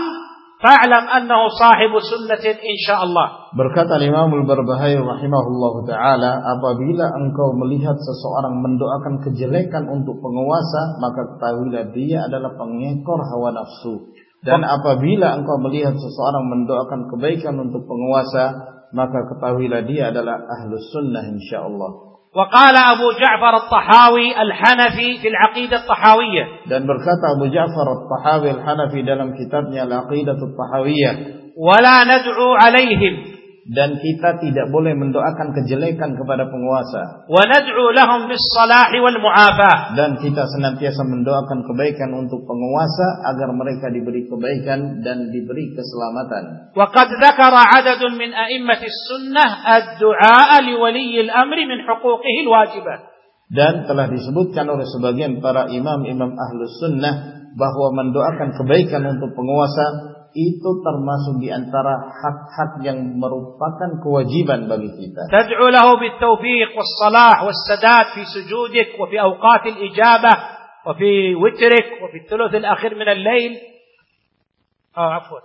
Fa'lam annahu sahibu sunnatin insyaallah. Berkata Imam Al-Barbahai rahimahullah taala, apabila engkau melihat seseorang mendoakan kejelekan untuk penguasa, maka ketahuilah dia adalah pengekor hawa nafsu. Dan apabila engkau melihat seseorang mendoakan kebaikan untuk penguasa, maka ketahuilah dia adalah ahlus sunnah insyaallah. وقال أبو جعفر الطحاوي الحنفي في العقيدة الطحاوية dan berkata Abu Ja'far al-Tahawi al-Hanafi dalam kitabnya al-Aqidah al-Tahawiyah ولا ندعو عليهم dan kita tidak boleh mendoakan kejelekan kepada penguasa وندعو لهم بالصلاح والمعافاة dan kita senantiasa mendoakan kebaikan untuk penguasa agar mereka diberi kebaikan dan diberi keselamatan وقد ذكر عدد من أئمة السنة الدعاء لولي الأمر من حقوقه الواجبة dan telah disebutkan oleh sebagian para imam-imam ahlus sunnah bahwa mendoakan kebaikan untuk penguasa itu termasuk di antara hak-hak yang merupakan kewajiban bagi kita. Tad'u lahu bit-tawfiq was-salah was-sadad fi sujudik wa fi awqat al-ijabah wa fi witrik wa fi thuluth al-akhir min al-lail. Ah, afwan.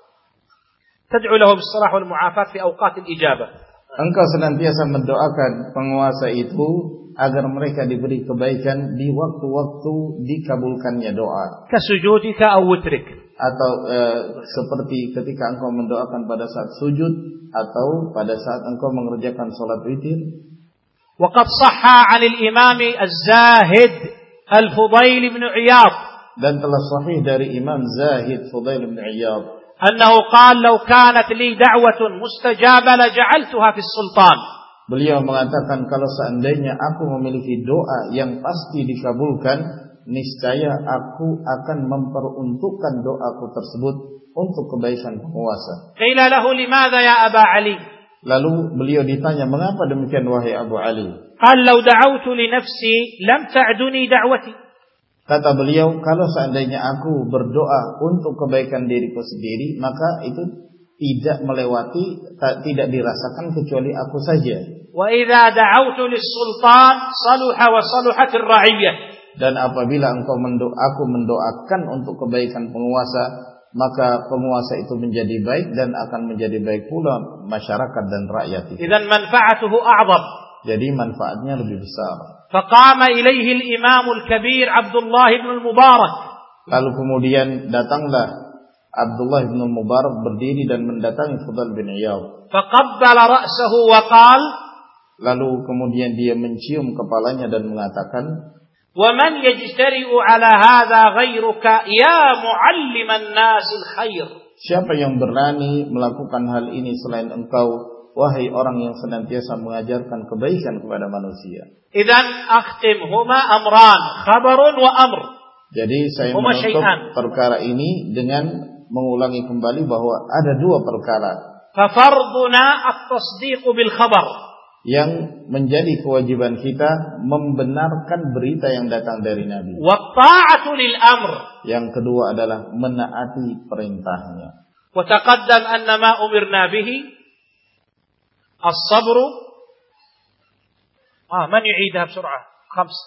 Tad'u lahu bis-salah wal-mu'afat fi awqat al-ijabah. Engkau senantiasa mendoakan penguasa itu agar mereka diberi kebaikan di waktu-waktu dikabulkannya doa. Kasujudika aw witrik atau eh, seperti ketika engkau mendoakan pada saat sujud atau pada saat engkau mengerjakan sholat witir وقد صح عن الإمام الزاهد الفضيل بن عياض dan telah sahih dari Imam Zahid Fudail bin Iyad أنه قال لو كانت لي دعوة مستجابة لجعلتها في السلطان Beliau mengatakan kalau seandainya aku memiliki doa yang pasti dikabulkan, niscaya aku akan memperuntukkan doaku tersebut untuk kebaikan penguasa. Ya Aba Ali? Lalu beliau ditanya, "Mengapa demikian wahai Abu Ali?" Nafsi lam ta'duni da'wati. Kata beliau, kalau seandainya aku berdoa untuk kebaikan diriku sendiri, maka itu tidak melewati tidak dirasakan kecuali aku saja. Wa sultan, saluha wa ra'iyyah dan apabila engkau mendo aku mendoakan untuk kebaikan penguasa maka penguasa itu menjadi baik dan akan menjadi baik pula masyarakat dan rakyat Idan manfaatuhu a'zab. Jadi manfaatnya lebih besar. Faqama ilaihi al-imam al-kabir Abdullah bin al-Mubarak. Lalu kemudian datanglah Abdullah bin al-Mubarak berdiri dan mendatangi Fudal bin Iyad. Faqabbala ra'sahu wa qala Lalu kemudian dia mencium kepalanya dan mengatakan ومن يجترئ على هذا غيرك يا معلم الناس الخير Siapa yang berani melakukan hal ini selain engkau, wahai orang yang senantiasa mengajarkan kebaikan kepada manusia? إذا أختم هما أمران خبر وأمر Jadi saya Huma menutup syai'an. perkara ini dengan mengulangi kembali bahwa ada dua perkara ففرضنا التصديق بالخبر yang menjadi kewajiban kita membenarkan berita yang datang dari Nabi. والطاعة للأمر Yang kedua adalah menaati perintahnya. وتقدم أن ما أمرنا به الصبر آه من يعيدها بسرعة خمس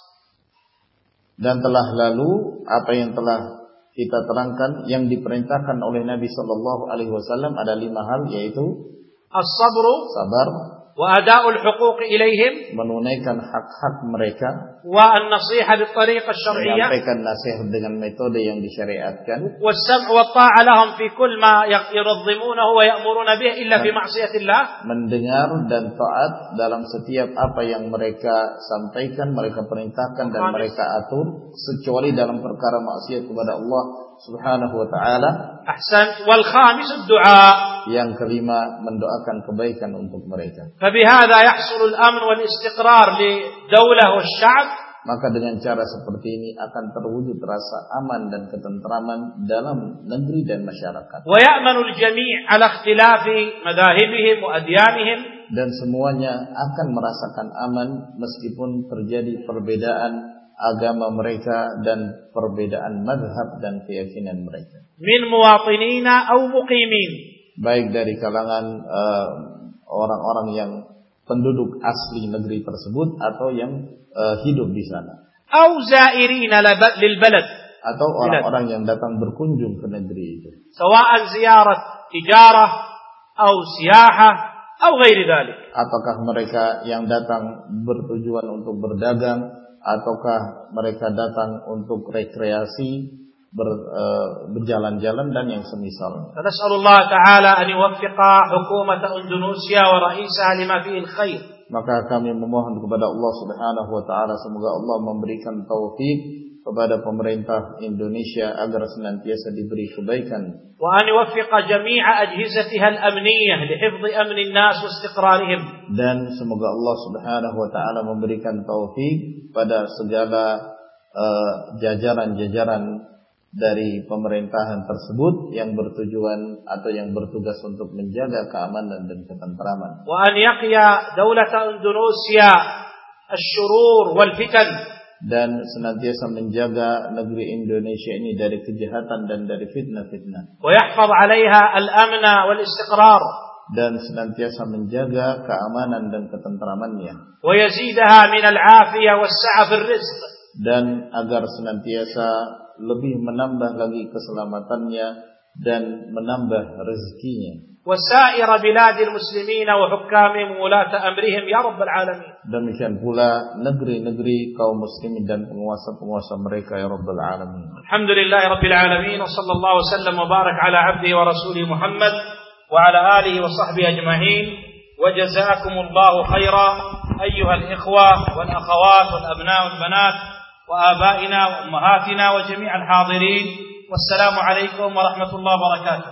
Dan telah lalu apa yang telah kita terangkan yang diperintahkan oleh Nabi Shallallahu Alaihi Wasallam ada lima hal yaitu الصبر sabar, wa adaul huquq ilaihim menunaikan hak-hak mereka wa an-nasiha bi tariqah syar'iyyah menyampaikan nasihat dengan metode yang disyariatkan was-sam' wa ta'a lahum fi kull ma yurzimunahu wa ya'muruna bih illa fi ma'siyatillah. mendengar dan taat dalam setiap apa yang mereka sampaikan mereka perintahkan dan mereka atur kecuali dalam perkara maksiat kepada Allah Subhanahu wa taala. Ahsan. Wal khamis ad-du'a Yang kelima, mendoakan kebaikan untuk mereka. فبهذا يحصل الأمن والاستقرار للدولة والشعب Maka dengan cara seperti ini akan terwujud rasa aman dan ketentraman dalam negeri dan masyarakat. ويأمن الجميع على اختلاف مذاهبهم وأديانهم Dan semuanya akan merasakan aman meskipun terjadi perbedaan agama mereka dan perbedaan madhab dan keyakinan mereka. من مواطنين أو مقيمين baik dari kalangan eh, orang-orang uh, yang penduduk asli negeri tersebut atau yang uh, hidup di sana. Atau orang-orang yang datang berkunjung ke negeri itu. Sewaan ziyarat tijarah atau siyahah atau gairi dalik. Apakah mereka yang datang bertujuan untuk berdagang ataukah mereka datang untuk rekreasi ber, e, berjalan-jalan dan yang semisal. Nasallallahu taala an yuwaffiqa hukumat Indonesia wa raisaha lima fihi khair. Maka kami memohon kepada Allah Subhanahu wa taala semoga Allah memberikan taufik kepada pemerintah Indonesia agar senantiasa diberi kebaikan. Wa an yuwaffiqa jami'a ajhizatiha al-amniyah li hifdhi amni an-nas wa istiqrarihim. Dan semoga Allah Subhanahu wa taala memberikan taufik pada segala eh, jajaran-jajaran uh, jajaran -jajaran dari pemerintahan tersebut yang bertujuan atau yang bertugas untuk menjaga keamanan dan ketentraman. Wa an yaqiya daulat Indonesia asyurur wal fitan dan senantiasa menjaga negeri Indonesia ini dari kejahatan dan dari fitnah-fitnah. Wa yahfaz 'alaiha al-amna wal istiqrar dan senantiasa menjaga keamanan dan ketentramannya. Wa yazidaha min al-'afiyah was-sa'a rizq dan agar senantiasa lebih menambah lagi keselamatannya dan menambah rezekinya. وسائر بلاد المسلمين وحكامهم ولاة أمرهم يا رب العالمين. Demikian pula نجري نجري قوم مسلمين دم penguasa-penguasa أمريكا يا رب العالمين. الحمد لله رب العالمين وصلى الله وسلم وبارك على عبده ورسوله محمد وعلى آله وصحبه أجمعين وجزاكم الله خيرا أيها الإخوة والأخوات والأبناء والبنات وآبائنا وأمهاتنا وجميع الحاضرين والسلام عليكم ورحمة الله وبركاته.